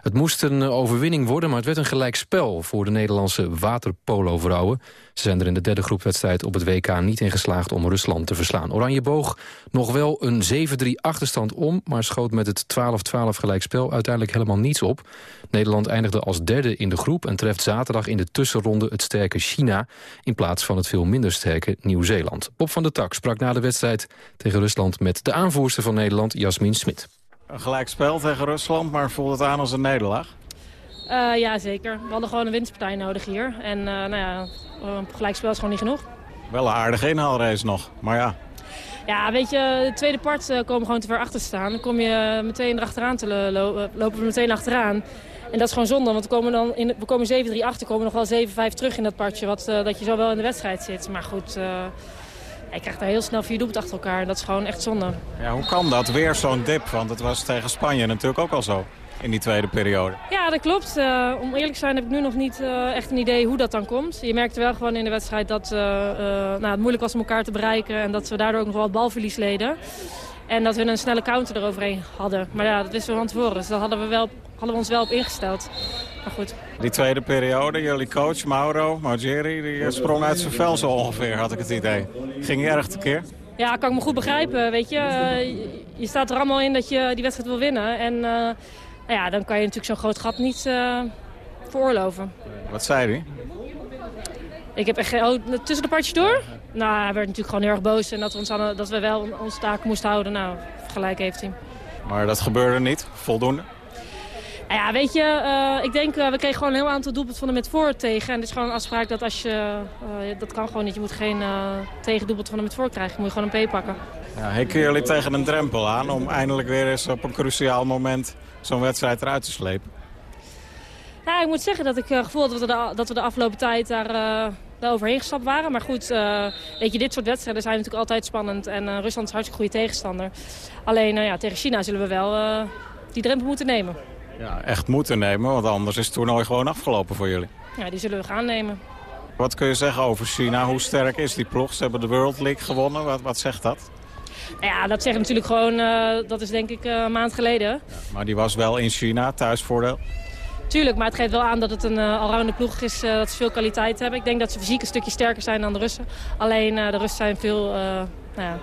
Het moest een eh, overwinning worden, maar het werd een gelijkspel... voor de Nederlandse waterpolo-vrouwen. Ze zijn er in de derde groepwedstrijd op het WK niet in geslaagd... om Rusland te verslaan. Oranje boog nog wel een 7-3 achterstand om... maar schoot met het 12-12 gelijkspel uiteindelijk helemaal niets op. Nederland eindigde als derde in de groep... en treft zaterdag in de tussenronde het sterke China... in plaats van het veel minder sterke Nieuw-Zeeland. Bob van der Tak sprak na de wedstrijd tegen Rusland... met de aanvoerster van Nederland, Jasmin Smit. Een gelijkspel tegen Rusland, maar voelt het aan als een nederlaag? Uh, ja, zeker. We hadden gewoon een winstpartij nodig hier. En uh, nou ja, een gelijkspel is gewoon niet genoeg. Wel een aardige inhaalrace nog, maar ja. Ja, weet je, de tweede part uh, komen gewoon te ver achter te staan. Dan kom je meteen erachteraan te lo lopen we meteen achteraan. En dat is gewoon zonde, want we komen, dan in, we komen 7-3 achter, komen nog wel 7-5 terug in dat partje. Wat, dat je zo wel in de wedstrijd zit. Maar goed, hij krijgt daar heel snel vier doelpunten achter elkaar. Dat is gewoon echt zonde. Ja, hoe kan dat? Weer zo'n dip, want het was tegen Spanje natuurlijk ook al zo in die tweede periode. Ja, dat klopt. Uh, om eerlijk te zijn heb ik nu nog niet uh, echt een idee hoe dat dan komt. Je merkte wel gewoon in de wedstrijd dat uh, nou, het moeilijk was om elkaar te bereiken... en dat we daardoor ook nog wel balverlies leden. En dat we een snelle counter eroverheen hadden. Maar ja, dat wisten we van tevoren. Dus daar hadden we, wel, hadden we ons wel op ingesteld. Maar goed. Die tweede periode, jullie coach Mauro Maugeri, die sprong uit zijn vel zo ongeveer, had ik het idee. Ging je erg tekeer? Ja, kan ik me goed begrijpen. Weet je, je staat er allemaal in dat je die wedstrijd wil winnen. En uh, nou ja, dan kan je natuurlijk zo'n groot gat niet uh, veroorloven. Wat zei hij? Ik heb echt oh, tussen de partjes door? Nou, hij werd natuurlijk gewoon heel erg boos. En dat we, ons aan, dat we wel onze taak moesten houden. Nou, gelijk heeft hij. Maar dat gebeurde niet? Voldoende? Nou ja, weet je, uh, ik denk, uh, we kregen gewoon een heel aantal doelpunten van de met voor tegen. En het is gewoon een afspraak dat als je, uh, dat kan gewoon niet. Je moet geen tegendoelpunt van de met voor krijgen. Je moet gewoon een P pakken. Ja, hikken jullie tegen een drempel aan om eindelijk weer eens op een cruciaal moment zo'n wedstrijd eruit te slepen? Ja, ik moet zeggen dat ik het gevoel dat we de, dat we de afgelopen tijd daar, daar overheen gestapt waren. Maar goed, weet je, dit soort wedstrijden zijn natuurlijk altijd spannend. En Rusland is een hartstikke goede tegenstander. Alleen ja, tegen China zullen we wel die drempel moeten nemen. Ja, echt moeten nemen, want anders is het toernooi gewoon afgelopen voor jullie. Ja, die zullen we gaan nemen. Wat kun je zeggen over China? Hoe sterk is die ploeg? Ze hebben de World League gewonnen. Wat, wat zegt dat? Ja, dat zegt natuurlijk gewoon, uh, dat is denk ik uh, een maand geleden. Ja, maar die was wel in China, thuisvoordeel? Tuurlijk, maar het geeft wel aan dat het een uh, allrounder ploeg is, dat ze veel kwaliteit hebben. Ik denk dat ze fysiek een stukje sterker zijn dan de Russen. Alleen de Russen zijn veel nou ja,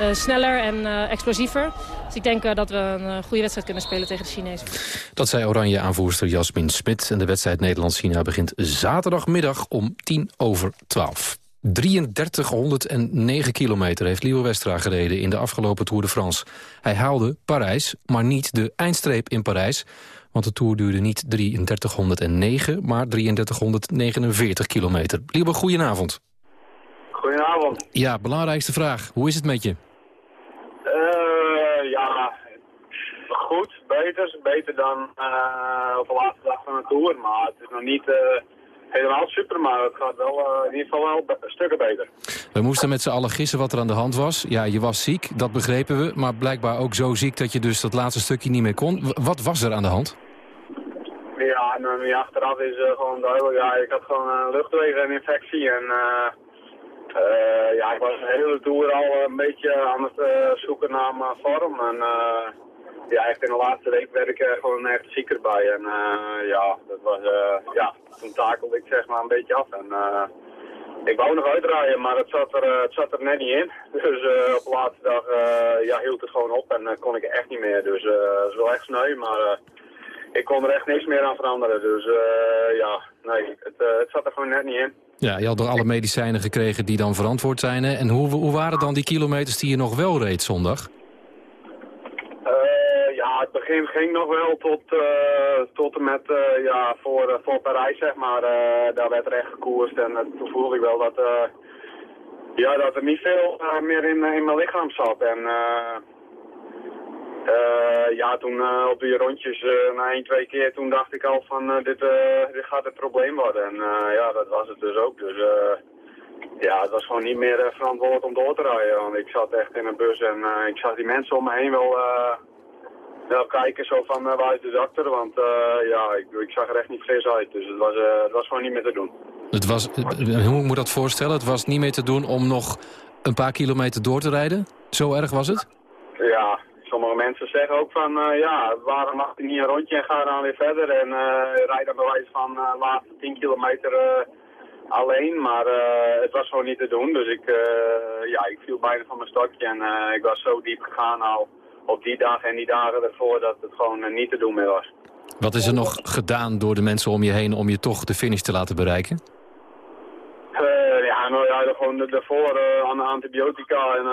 uh, sneller en uh, explosiever. Dus ik denk uh, dat we een goede wedstrijd kunnen spelen tegen de Chinezen. Dat zei oranje aanvoerster Jasmin Smit. En de wedstrijd Nederland-China begint zaterdagmiddag om tien over twaalf. 3309 kilometer heeft Leo Westra gereden in de afgelopen Tour de France. Hij haalde Parijs, maar niet de eindstreep in Parijs. Want de Tour duurde niet 3309, maar 3349 kilometer. Lieve, goedenavond. Goedenavond. Ja, belangrijkste vraag. Hoe is het met je? Uh, ja, goed. Beter. Beter dan uh, op de laatste dag van de Tour. Maar het is nog niet uh, helemaal super, maar het gaat wel in ieder geval wel stukken beter. We moesten met z'n allen gissen wat er aan de hand was. Ja, je was ziek, dat begrepen we. Maar blijkbaar ook zo ziek dat je dus dat laatste stukje niet meer kon. W wat was er aan de hand? Ja, nou, achteraf is gewoon duidelijk. Ja, ik had gewoon een luchtwegeninfectie en... Uh, ja, ik was de hele tour al een beetje aan het uh, zoeken naar mijn vorm. En uh, ja, echt in de laatste week werd ik gewoon echt zieker bij. En ja, dat was, ja, toen takelde ik zeg maar een beetje af. En ik wou nog uitdraaien, maar het zat er, het zat er net niet in. Dus op de laatste dag ja, hield het gewoon op en kon ik echt niet meer. Dus is wel echt sneu, maar ik kon er echt niks meer aan veranderen. Dus ja, nee, het, het zat er gewoon net niet in. Ja, je had door alle medicijnen gekregen die dan verantwoord zijn. En hoe, hoe waren dan die kilometers die je nog wel reed zondag? Uh, ja, het begin ging nog wel tot, uh, tot en met uh, ja, voor, voor Parijs, zeg maar. daar werd er echt gekoerst en toen voelde ik wel dat, ja, dat er niet veel meer in, in mijn lichaam zat. En uh, ja, toen uh, op die rondjes uh, na één, twee keer, toen dacht ik al van dit, dit gaat een probleem worden. En ja, dat was het dus ook. Dus ja, het was gewoon niet meer verantwoord om door te rijden. Want ik zat echt in een bus en ik zag die mensen om me heen wel, wel kijken zo van waar is de dokter. Want ja, ik, ik, zag er echt niet fris uit. Dus het was, het was gewoon niet meer te doen. Het was, hoe moet dat voorstellen? Het was niet meer te doen om nog een paar kilometer door te rijden? Zo erg was het? Ja, sommige mensen zeggen ook van, eh, ja, waarom mag hij niet een rondje en ga dan weer verder en uh, rijd dan bij wijze van uh, laatste 10 kilometer alleen. Maar het was gewoon niet te doen, dus ik, ja, ik viel bijna van mijn stokje en ik was zo diep gegaan al op die dag en die dagen ervoor dat het gewoon niet te doen meer was. Wat is er nog gedaan door de mensen om je heen om je toch de finish te laten bereiken? ja, nou ja, gewoon daarvoor aan de antibiotica en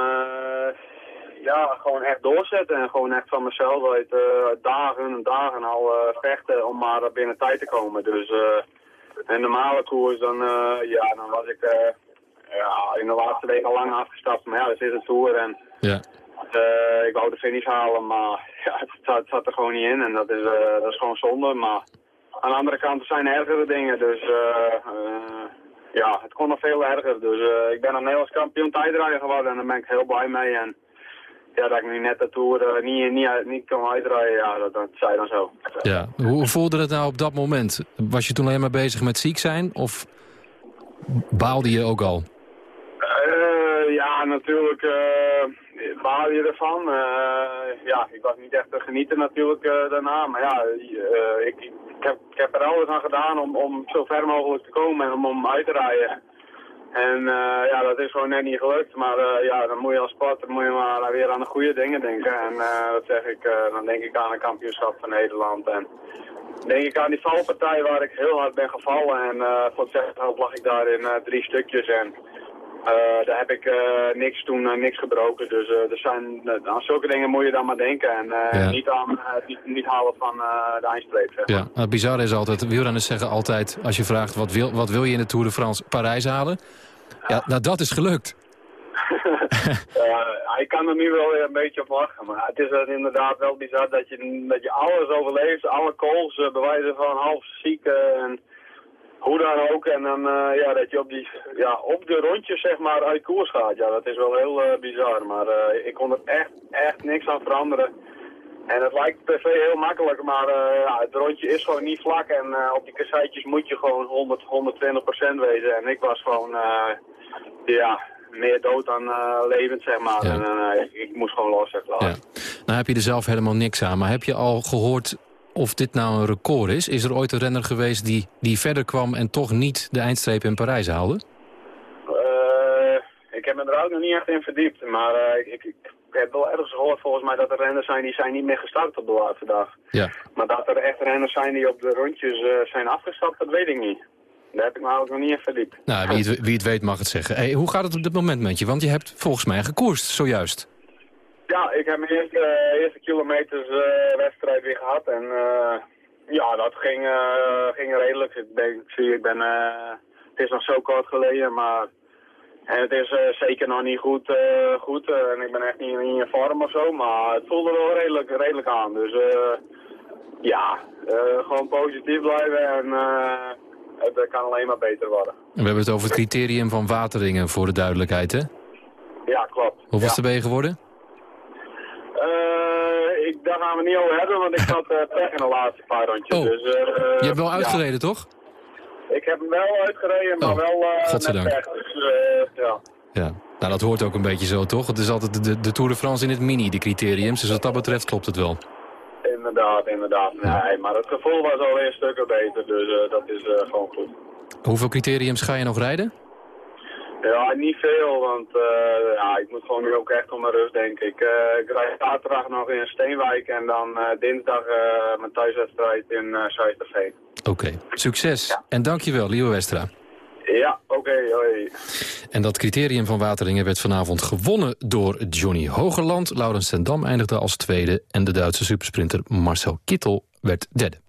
ja, gewoon echt doorzetten en gewoon echt van mezelf uit uh, dagen en dagen al uh, vechten om maar binnen tijd te komen. Dus een normale koers, dan, ja, dan was ik ja, in de laatste week al lang afgestapt. Maar ja, dat is een tour en ja. ik wou de finish halen, maar ja, het, zat, zat er gewoon niet in en dat is, dat is gewoon zonde. Maar aan de andere kant zijn er ergere dingen, dus ja, het kon nog veel erger. Dus ik ben een Nederlands kampioen tijdrijder geworden en daar ben ik heel blij mee. En, ja, dat ik nu net de Tour uh, niet, niet, niet kan uitrijden, ja, dat, dat zei dan zo. Ja. Hoe voelde het nou op dat moment? Was je toen alleen maar bezig met ziek zijn of baalde je ook al? Uh, ja, natuurlijk uh, baalde je ervan. ja, ik was niet echt te genieten natuurlijk daarna, maar ja, ik, ik, heb, ik heb er alles aan gedaan om, om zo ver mogelijk te komen en om, om uit te rijden. En uh, ja, dat is gewoon net niet gelukt. Maar uh, ja, dan moet je als sporter moet je maar weer aan de goede dingen denken. En uh, dat zeg ik, dan denk ik aan een kampioenschap van Nederland. En denk ik aan die valpartij waar ik heel hard ben gevallen. En voor hetzelfde lag ik daar in drie stukjes. En daar heb ik niks toen niks gebroken. Dus er zijn, aan zulke dingen moet je dan maar denken. En ja. niet, aan, niet, niet, halen van de eindstreep. Zeg Ja, het bizarre is altijd, wielrenners zeggen altijd... als je vraagt wat wil, wat wil je in de Tour de France Parijs halen... Ja, nou dat is gelukt. ik kan er nu wel weer een beetje op wachten. Maar het is inderdaad wel bizar dat je, dat je alles overleeft. Alle calls bewijzen van half ziek en hoe dan ook. En dan uh, ja, dat je op, die, ja, op de rondjes zeg maar uit koers gaat. Ja, dat is wel heel uh, bizar. Maar ik kon er echt, echt niks aan veranderen. En het lijkt per se heel makkelijk, maar ja, het rondje is gewoon niet vlak. En op die kasseitjes moet je gewoon 100, 120 procent wezen. En ik was gewoon ja, meer dood dan levend, zeg maar. En uh, ik, moest gewoon los, zeg Ja. Nou heb je er zelf helemaal niks aan. Maar heb je al gehoord of dit nou een record is? Is er ooit een renner geweest die, die verder kwam en toch niet de eindstreep in Parijs haalde? Uh, ik heb me er ook nog niet echt in verdiept. Maar ik, ik, ik, heb wel ergens gehoord volgens mij dat er renners zijn die zijn niet meer gestart op de laatste dag. Ja. Maar dat er echt renners zijn die op de rondjes zijn afgestapt, dat weet ik niet. Daar heb ik me ook nog niet in verdiept. Nou, wie het, wie het weet mag het zeggen. Hey, hoe gaat het op dit moment met je? Want je hebt volgens mij gekoerst, zojuist. Ja, ik heb mijn eerste, uh, eerste kilometers uh, wedstrijd weer gehad. En uh, ja, dat ging, ging redelijk. Ik, ben, ik zie, ik ben, het is nog zo kort geleden, maar en het is zeker nog niet goed. goed en ik ben echt niet, niet, in vorm of zo, maar het voelde wel redelijk, redelijk aan. Dus ja, gewoon positief blijven en het kan alleen maar beter worden. We hebben het over het criterium van wateringen voor de duidelijkheid, hè? Ja, klopt. Hoeveel ja. ben je geworden? Uh, ik, daar gaan we niet over hebben, want ik had uh, pech in de laatste paar rondjes. Oh. Dus, uh, je hebt wel uitgereden, ja. toch? Ik heb hem wel uitgereden, maar oh. wel Godzijdank. pech. Dus, ja. ja. Nou, dat hoort ook een beetje zo, toch? Het is altijd de, de Tour de France in het mini, de criteriums. Dus wat dat betreft klopt het wel. Inderdaad, inderdaad. Nee, maar het gevoel was alweer stukken beter, dus dat is gewoon goed. Hoeveel criteriums ga je nog rijden? Ja, niet veel, want uh, ja, ik moet gewoon nu ook echt om mijn rust denken. Ik, ik rijd zaterdag nog in Steenwijk en dan dinsdag mijn thuiswedstrijd in uh, Zuiderveen. Oké, okay. succes ja. en dankjewel, Leo Westra. Ja, oké, okay, hoi. En dat criterium van Wateringen werd vanavond gewonnen door Johnny Hogerland. Laurens ten Dam eindigde als tweede en de Duitse supersprinter Marcel Kittel werd derde.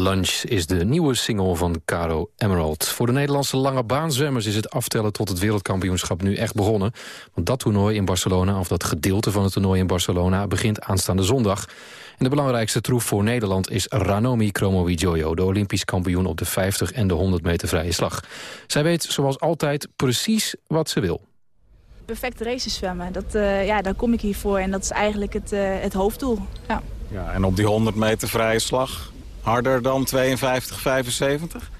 Lunch is de nieuwe single van Caro Emerald. Voor de Nederlandse lange baanzwemmers is het aftellen tot het wereldkampioenschap nu echt begonnen. Want dat toernooi in Barcelona, of dat gedeelte van het toernooi in Barcelona, begint aanstaande zondag. En de belangrijkste troef voor Nederland is Ranomi Kromowidjojo, de Olympisch kampioen op de 50 en de 100 meter vrije slag. Zij weet zoals altijd precies wat ze wil. Perfecte races zwemmen, dat, eh, ja, daar kom ik hier voor en dat is eigenlijk het, eh, het hoofddoel. Ja. Ja, en op die 100 meter vrije slag harder dan 52, 75?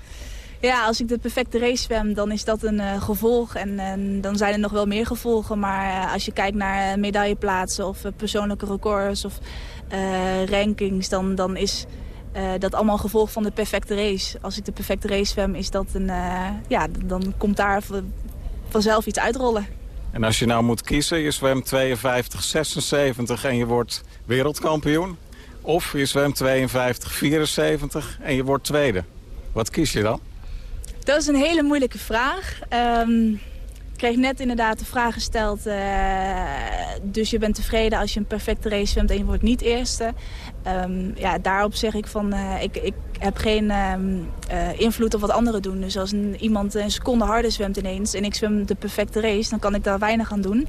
Ja, als ik de perfecte race zwem, dan is dat een eh, gevolg. En eh, dan zijn er nog wel meer gevolgen. Maar eh, als je kijkt naar uh, medailleplaatsen of uh, persoonlijke records of rankings... dan, dan is dat allemaal gevolg van de perfecte race. Als ik de perfecte race zwem, is dat een, ja, dan komt daar vanzelf iets uitrollen. En als je nou moet kiezen, je zwemt 52, 76 en je wordt wereldkampioen... of je zwemt 52, 74 en je wordt tweede. Wat kies je dan? Dat is een hele moeilijke vraag. Um, ik kreeg net inderdaad de vraag gesteld... Uh, dus je bent tevreden als je een perfecte race zwemt en je wordt niet eerste. Um, ja, daarop zeg ik van... Uh, ik, ik heb geen um, uh, invloed op wat anderen doen. Dus als iemand een seconde harder zwemt ineens... en ik zwem de perfecte race, dan kan ik daar weinig aan doen.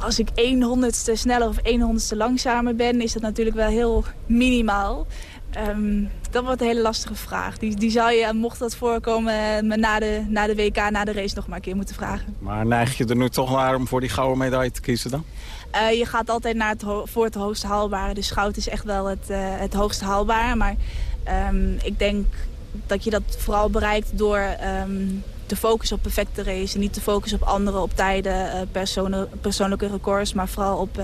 Als ik 1 honderdste sneller of 1 honderdste langzamer ben... is dat natuurlijk wel heel minimaal. Um, dat wordt een hele lastige vraag. Die, die zou je, mocht dat voorkomen, me na de, na de WK, na de race nog maar een keer moeten vragen. Maar neig je er nu toch naar om voor die gouden medaille te kiezen dan? Uh, je gaat altijd naar het voor het hoogste haalbare. Dus goud is echt wel het, uh, het hoogste haalbare. Maar um, ik denk dat je dat vooral bereikt door um, te focussen op perfecte race. Niet te focussen op anderen, op tijden, persoon persoonlijke records. Maar vooral op,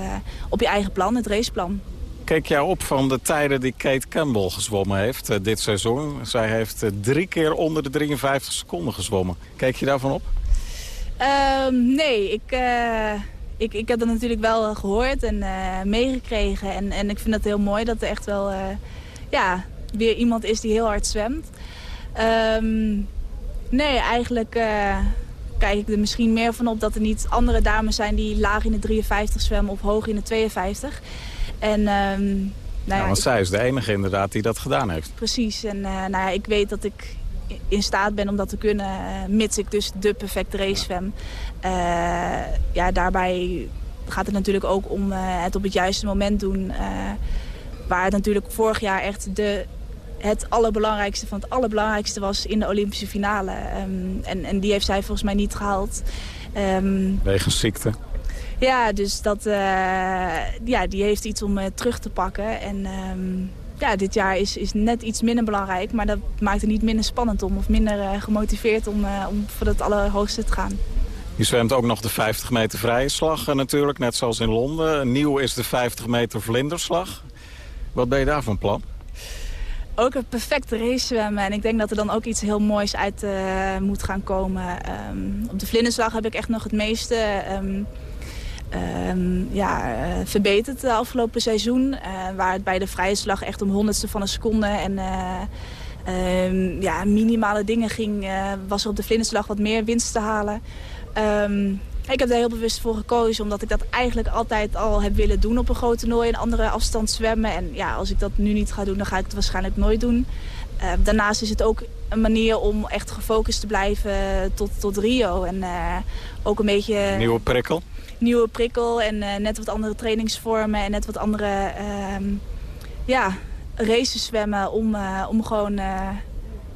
op je eigen plan, het raceplan. Keek jij op van de tijden die Kate Campbell gezwommen heeft uh, dit seizoen? Zij heeft uh, drie keer onder de 53 seconden gezwommen. Keek je daarvan op? Uh, nee, ik, ik, ik heb dat natuurlijk wel gehoord en meegekregen. En, en ik vind het heel mooi dat er echt wel ja, weer iemand is die heel hard zwemt. Um, nee, eigenlijk kijk ik er misschien meer van op dat er niet andere dames zijn die laag in de 53 zwemmen of hoog in de 52. En ehm, nou ja, Ja, want zij is de enige inderdaad die dat gedaan heeft. Precies. En eh, nou ja, ik weet dat ik in staat ben om dat te kunnen, eh, mits ik dus de perfecte race zwem. Eh, ja, daarbij gaat het natuurlijk ook om eh, het op het juiste moment doen. eh, waar het natuurlijk vorig jaar echt de, het allerbelangrijkste van het allerbelangrijkste was in de Olympische finale. Ehm, en, en die heeft zij volgens mij niet gehaald. Ehm, Wegens ziekte. ja, dus dat, eh, ja, die heeft iets om eh, terug te pakken. En ehm, ja, dit jaar is, is net iets minder belangrijk. Maar dat maakt het niet minder spannend om. Of minder eh, gemotiveerd om, om voor het allerhoogste te gaan. Je zwemt ook nog de 50 meter vrije slag natuurlijk, net zoals in Londen. Nieuw is de 50 meter vlinderslag. Wat ben je daar van plan? Ook een perfecte race zwemmen. En ik denk dat er dan ook iets heel moois uit eh, moet gaan komen. Ehm, op de vlinderslag heb ik echt nog het meeste ehm, ehm, ja, eh, verbeterd het afgelopen seizoen. Eh, waar het bij de vrije slag echt om honderdste van een seconde en ja, minimale dingen ging, was er op de vlinderslag wat meer winst te halen. Ik heb daar heel bewust voor gekozen, omdat ik dat eigenlijk altijd al heb willen doen op een groot toernooi. Een andere afstand zwemmen. En ja, als ik dat nu niet ga doen, dan ga ik het waarschijnlijk nooit doen. Eh, daarnaast is het ook een manier om echt gefocust te blijven tot, tot Rio. En eh, ook een beetje Nieuwe prikkel? nieuwe prikkel en eh, net wat andere trainingsvormen en net wat andere ehm, ja, races zwemmen om, eh, om gewoon eh,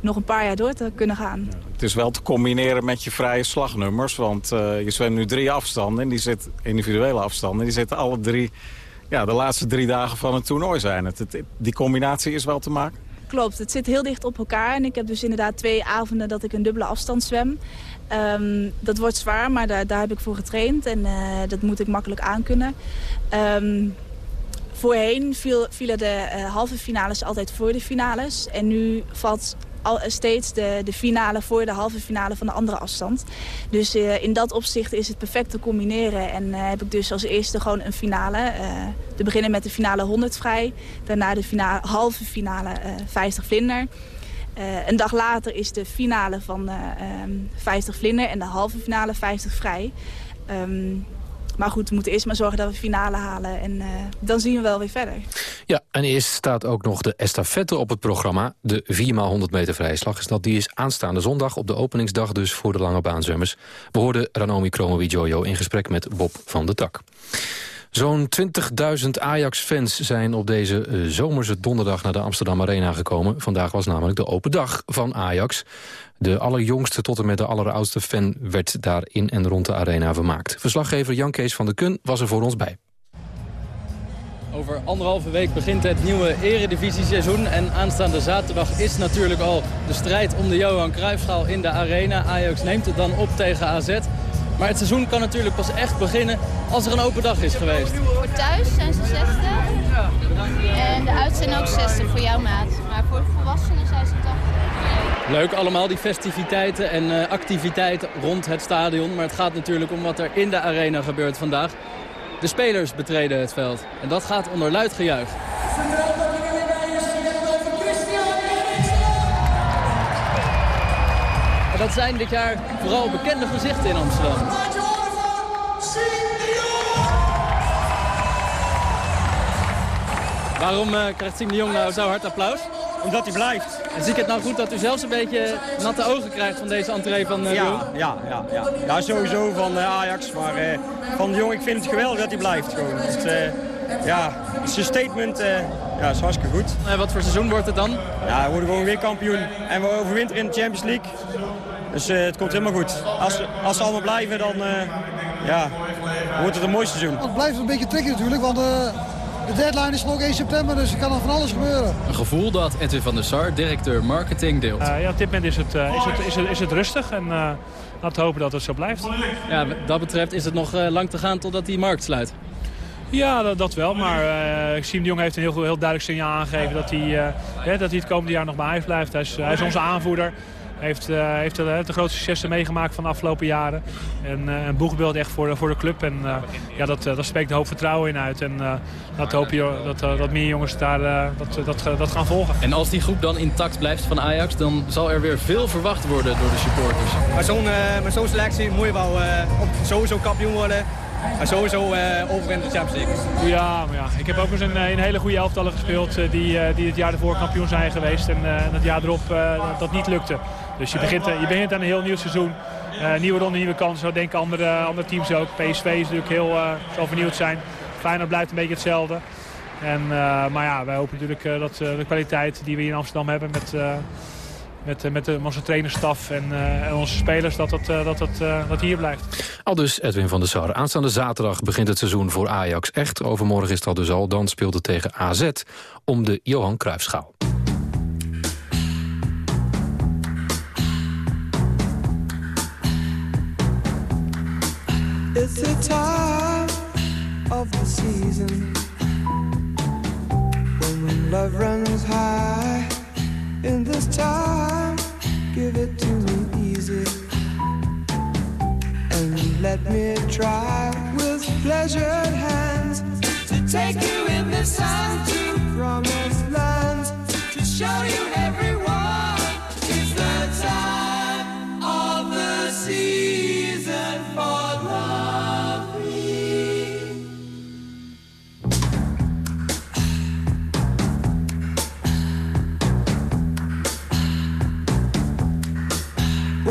nog een paar jaar door te kunnen gaan. Het is wel te combineren met je vrije slagnummers. Want eh, je zwemt nu drie afstanden, en die zit, individuele afstanden. Die zitten alle drie, ja, de laatste drie dagen van het toernooi zijn het. Het- Die combinatie is wel te maken. Klopt, het zit heel dicht op elkaar. En ik heb dus inderdaad twee avonden dat ik een dubbele afstand zwem. Ehm, dat wordt zwaar, maar daar, daar heb ik voor getraind. En eh, dat moet ik makkelijk aankunnen. Ehm voorheen viel, vielen de eh, halve finales altijd voor de finales. En nu valt al, steeds de, de finale voor de halve finale van de andere afstand. Dus eh, in dat opzicht is het perfect te combineren. En eh, heb ik dus als eerste gewoon een finale. eh, te beginnen met de finale 100 vrij. Daarna de finale, halve finale eh 50 vlinder. Eh, een dag later is de finale van eh, ehm, 50 vlinder en de halve finale 50 vrij. Ehm, maar goed, we moeten eerst maar zorgen dat we finale halen. En eh, dan zien we wel weer verder. Ja, en eerst staat ook nog de estafette op het programma. De 4x100 meter vrije slag is dat. Die is aanstaande zondag op de openingsdag dus voor de lange baanzwemmers. We hoorden Ranomi Kromowidjojo in gesprek met Bob van de Tak. Zo'n 20.000 Ajax-fans zijn op deze eh, zomerse donderdag naar de Amsterdam Arena gekomen. Vandaag was namelijk de open dag van Ajax. De allerjongste tot en met de alleroudste fan werd daar in en rond de arena vermaakt. Verslaggever Jan Kees van de Kun was er voor ons bij. Over anderhalve week begint het nieuwe eredivisie-seizoen. En aanstaande zaterdag is natuurlijk al de strijd om de Johan Cruijffschaal in de arena. Ajax neemt het dan op tegen AZ. Maar het seizoen kan natuurlijk pas echt beginnen als er een open dag is geweest. Voor thuis zijn ze 60. En de uit zijn ook 60 voor jouw maat. Maar voor volwassenen zijn ze 80. Leuk allemaal, die festiviteiten en eh, activiteiten rond het stadion. Maar het gaat natuurlijk om wat er in de arena gebeurt vandaag. De spelers betreden het veld. En dat gaat onder luid gejuich. Dat zijn dit jaar vooral bekende gezichten in Amsterdam. Waarom eh, krijgt Siem de Jong nou zo hard applaus? Omdat hij blijft. En zie ik het nou goed dat u zelfs een beetje natte ogen krijgt van deze entree van de Ja, Jong? ja, ja, ja. ja, sowieso van eh, Ajax. Maar van de Jong, ik vind het geweldig dat hij blijft. Gewoon. Het, ja, zijn statement ja, is hartstikke goed. En wat voor seizoen wordt het dan? Ja, we worden gewoon weer kampioen. En we overwinteren in de Champions League. Dus eh, het komt helemaal goed. Als, als ze allemaal blijven, dan eh, ja, wordt het een mooi seizoen. Het blijft een beetje tricky natuurlijk, want eh, de deadline is nog 1 september, dus er kan er van alles gebeuren. Een gevoel dat Edwin van der Sar, directeur marketing, deelt. Ja, op dit moment is het, eh, is het, is het, is het rustig en eh laten we hopen dat het zo blijft. Ja, wat dat betreft is het nog eh, lang te gaan totdat die markt sluit. Ja, dat, dat wel. Maar eh Siem de Jong heeft een heel, heel duidelijk signaal aangegeven dat hij, eh, hè, dat hij het komende jaar nog bij Ajax blijft. Hij is, hij is onze aanvoerder. Heeft, uh, heeft de, de grootste successen meegemaakt van de afgelopen jaren. En uh, een boegbeeld echt voor, voor de club. En uh, ja, dat, dat spreekt een hoop vertrouwen in uit. En dat hoop je dat, dat meer jongens daar dat, dat, dat gaan volgen. En als die groep dan intact blijft van Ajax, dan zal er weer veel verwacht worden door de supporters. Maar zo'n met zo'n selectie moet je wel sowieso kampioen worden. Maar sowieso uh, over in de Champions League. Ja, maar ja, ik heb ook eens een, een hele goede elftallen gespeeld uh, die, uh, die het jaar ervoor kampioen zijn geweest. En het jaar erop dat niet lukte. Dus je begint, je begint aan een heel nieuw seizoen. nieuwe ronde, nieuwe kansen. Zo denken andere, andere teams ook. PSV is natuurlijk heel zal vernieuwd zijn. Feyenoord blijft een beetje hetzelfde. En, maar ja, wij hopen natuurlijk dat de kwaliteit die we hier in Amsterdam hebben met met, eh, met de, onze trainerstaf en, en, onze spelers dat dat, dat, dat, dat hier blijft. Al dus Edwin van der Sar. Aanstaande zaterdag begint het seizoen voor Ajax echt. Overmorgen is dat dus al. Dan speelt het tegen AZ om de Johan Cruijffschaal. Season When love runs high In this time, give it to me easy. And let me try with pleasured hands to take you in the sun to promised lands to show you everyone.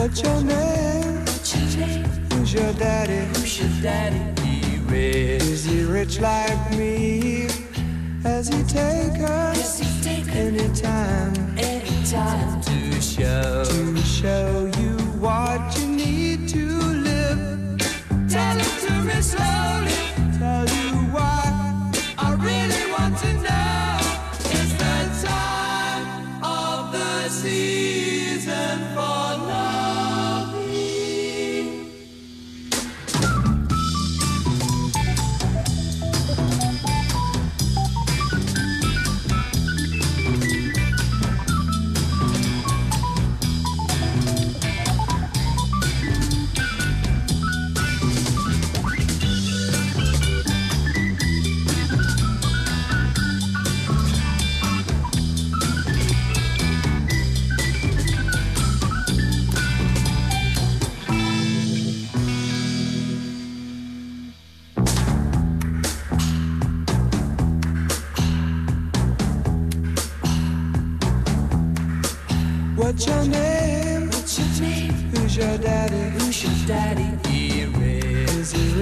What's your name? Who's your daddy? Who's your daddy? He rich. Is he rich like me? Has he take us anytime? Anytime to show to show you what you need to live. Tell it to me slowly.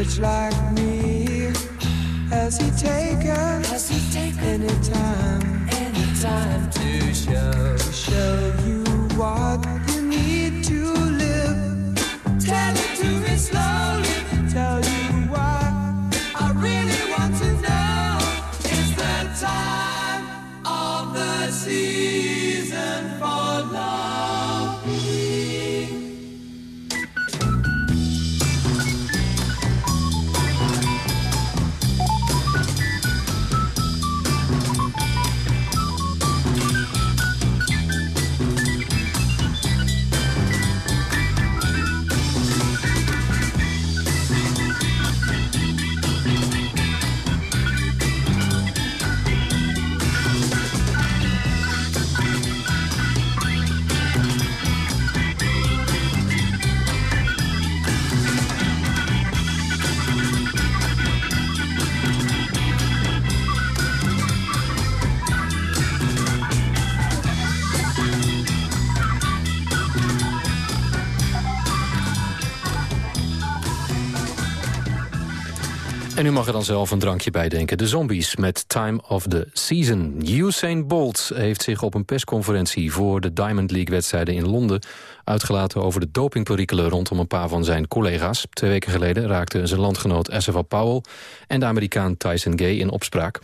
Rich like me? Has he taken? Has he taken anytime? Anytime to show to show you what dan zelf een drankje bij denken. De zombies met Time of the Season. Usain Bolt heeft zich op een persconferentie... voor de Diamond League-wedstrijden in Londen... uitgelaten over de dopingperikelen rondom een paar van zijn collega's. Twee weken geleden raakten zijn landgenoot Esseva Powell... en de Amerikaan Tyson Gay in opspraak.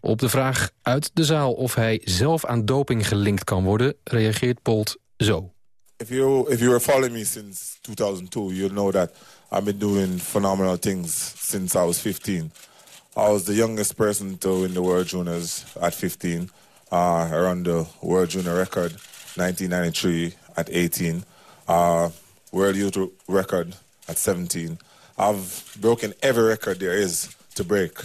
Op de vraag uit de zaal of hij zelf aan doping gelinkt kan worden... reageert Bolt zo. If you, if you were following me since 2002, you'll know that... I've been doing phenomenal things since I was 15. I was the youngest person to win the World Juniors at 15. Uh, I run the World Junior record 1993 at 18, uh, world youth record at 17. I've broken every record there is to break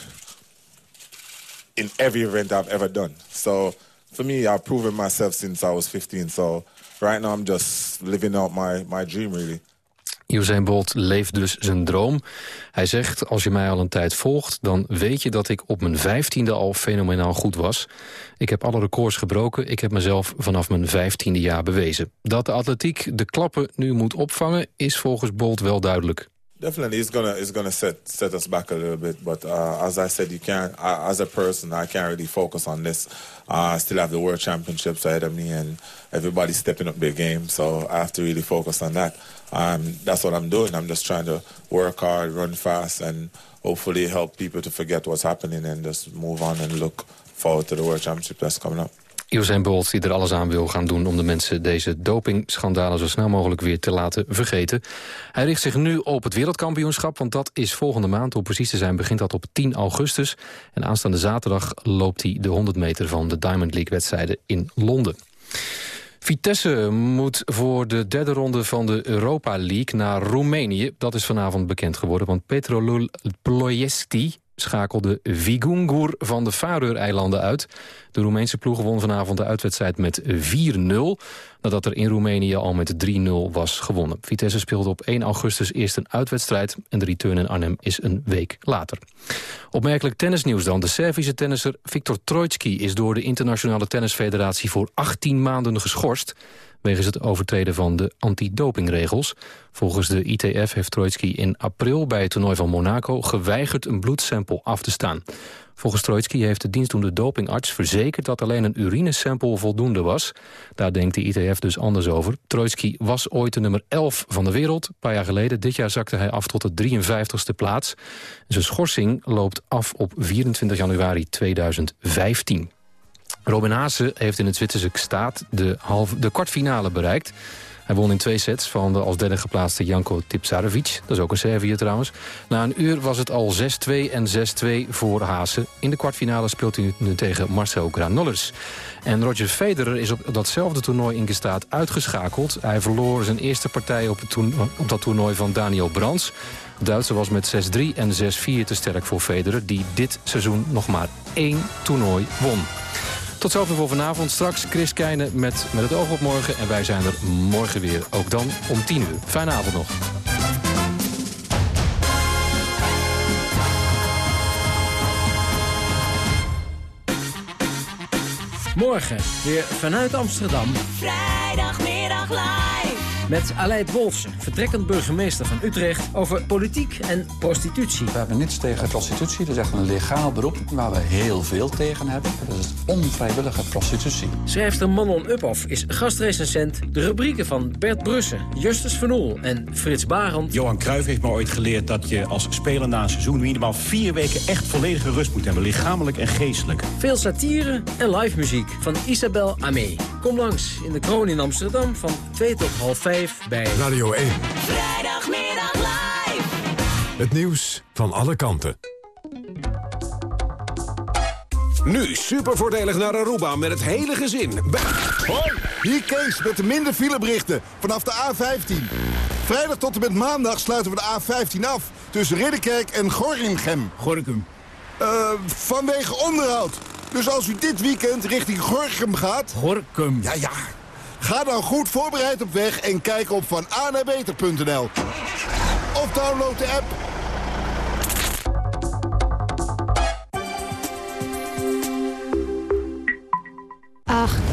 in every event I've ever done. So for me, I've proven myself since I was 15. So right now I'm just living out my, my dream really. Usain Bolt leeft dus zijn droom. Hij zegt, als je mij al een tijd volgt... dan weet je dat ik op mijn vijftiende al fenomenaal goed was. Ik heb alle records gebroken. Ik heb mezelf vanaf mijn vijftiende jaar bewezen. Dat de atletiek de klappen nu moet opvangen... is volgens Bolt wel duidelijk. Definitely, it's gonna it's gonna set set us back a little bit. But uh, as I said, you can't. I, as a person, I can't really focus on this. Uh, I still have the World Championships ahead of me, and everybody's stepping up their game. So I have to really focus on that. Um, that's what I'm doing. I'm just trying to work hard, run fast, and hopefully help people to forget what's happening and just move on and look forward to the World Championship that's coming up. Usain Bolt die er alles aan wil gaan doen om de mensen deze dopingschandalen zo snel mogelijk weer te laten vergeten. Hij richt zich nu op het wereldkampioenschap, want dat is volgende maand. Om precies te zijn begint dat op 10 augustus. En aanstaande zaterdag loopt hij de 100 meter van de Diamond League wedstrijden in Londen. Vitesse moet voor de derde ronde van de Europa League naar Roemenië. Dat is vanavond bekend geworden, want Petrolul Ploiesti schakelde Vigungur van de Faroe-eilanden uit. De Roemeense ploeg won vanavond de uitwedstrijd met 4-0... nadat er in Roemenië al met 3-0 was gewonnen. Vitesse speelde op 1 augustus eerst een uitwedstrijd... en de return in Arnhem is een week later. Opmerkelijk tennisnieuws dan. De Servische tennisser Viktor Trojtski is door de Internationale Tennisfederatie... voor 18 maanden geschorst wegens het overtreden van de antidopingregels. Volgens de ITF heeft Troitsky in april bij het toernooi van Monaco... geweigerd een bloedsample af te staan. Volgens Troitsky heeft de dienstdoende dopingarts verzekerd... dat alleen een urinesample voldoende was. Daar denkt de ITF dus anders over. Troitsky was ooit de nummer 11 van de wereld. Een paar jaar geleden, dit jaar zakte hij af tot de 53ste plaats. Zijn schorsing loopt af op 24 januari 2015. Robin Haase heeft in het Zwitserse staat de, halve, de kwartfinale bereikt. Hij won in twee sets van de als derde geplaatste Janko Tipsarevic. Dat is ook een Serviër trouwens. Na een uur was het al 6-2 en 6-2 voor Haase. In de kwartfinale speelt hij nu tegen Marcel Granollers. En Roger Federer is op datzelfde toernooi in gestaat uitgeschakeld. Hij verloor zijn eerste partij op, op dat toernooi van Daniel Brands. De Duitser was met 6-3 en 6-4 te sterk voor Federer... die dit seizoen nog maar één toernooi won. Tot zover voor vanavond. Straks Chris Keijnen met, met het oog op morgen. En wij zijn er morgen weer. Ook dan om 10 uur. Fijne avond nog. Morgen weer vanuit Amsterdam. Vrijdagmiddag live. Met Aleid Wolfsen, vertrekkend burgemeester van Utrecht... over politiek en prostitutie. We hebben niets tegen prostitutie. Dat is echt een legaal beroep waar we heel veel tegen hebben. Dat is onvrijwillige prostitutie. Schrijfster Manon Uphoff is gastrecensent. De rubrieken van Bert Brussen, Justus Van Oel en Frits Barend. Johan Cruijff heeft me ooit geleerd dat je als speler na een seizoen... minimaal vier weken echt volledige rust moet hebben. Lichamelijk en geestelijk. Veel satire en live muziek van Isabel Amé. Kom langs in de Kroon in Amsterdam van 2 tot half 5 bij Radio 1. Vrijdagmiddag live. Het nieuws van alle kanten. Nu super voordelig naar Aruba met het hele gezin. Hoi, hier Kees met de minder fileberichten vanaf de A15. Vrijdag tot en met maandag sluiten we de A15 af tussen Ridderkerk en Gorinchem. Gorinchem. Uh, vanwege onderhoud. Dus als u dit weekend richting Gorinchem gaat... Gorinchem. Ja, ja. Ga dan goed voorbereid op weg en kijk op vananabeter.nl. Of download de app. Ach.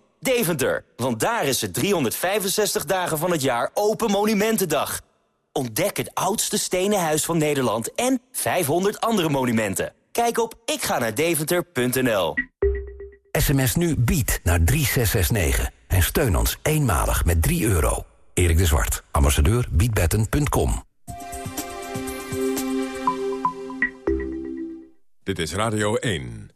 Deventer. Want daar is het 365 dagen van het jaar Open Monumentendag. Ontdek het oudste stenen huis van Nederland en 500 andere monumenten. Kijk op ikga SMS nu BIED naar 3669 en steun ons eenmalig met 3 euro. Erik de Zwart, ambassadeur beatbetten.com. Dit is Radio 1.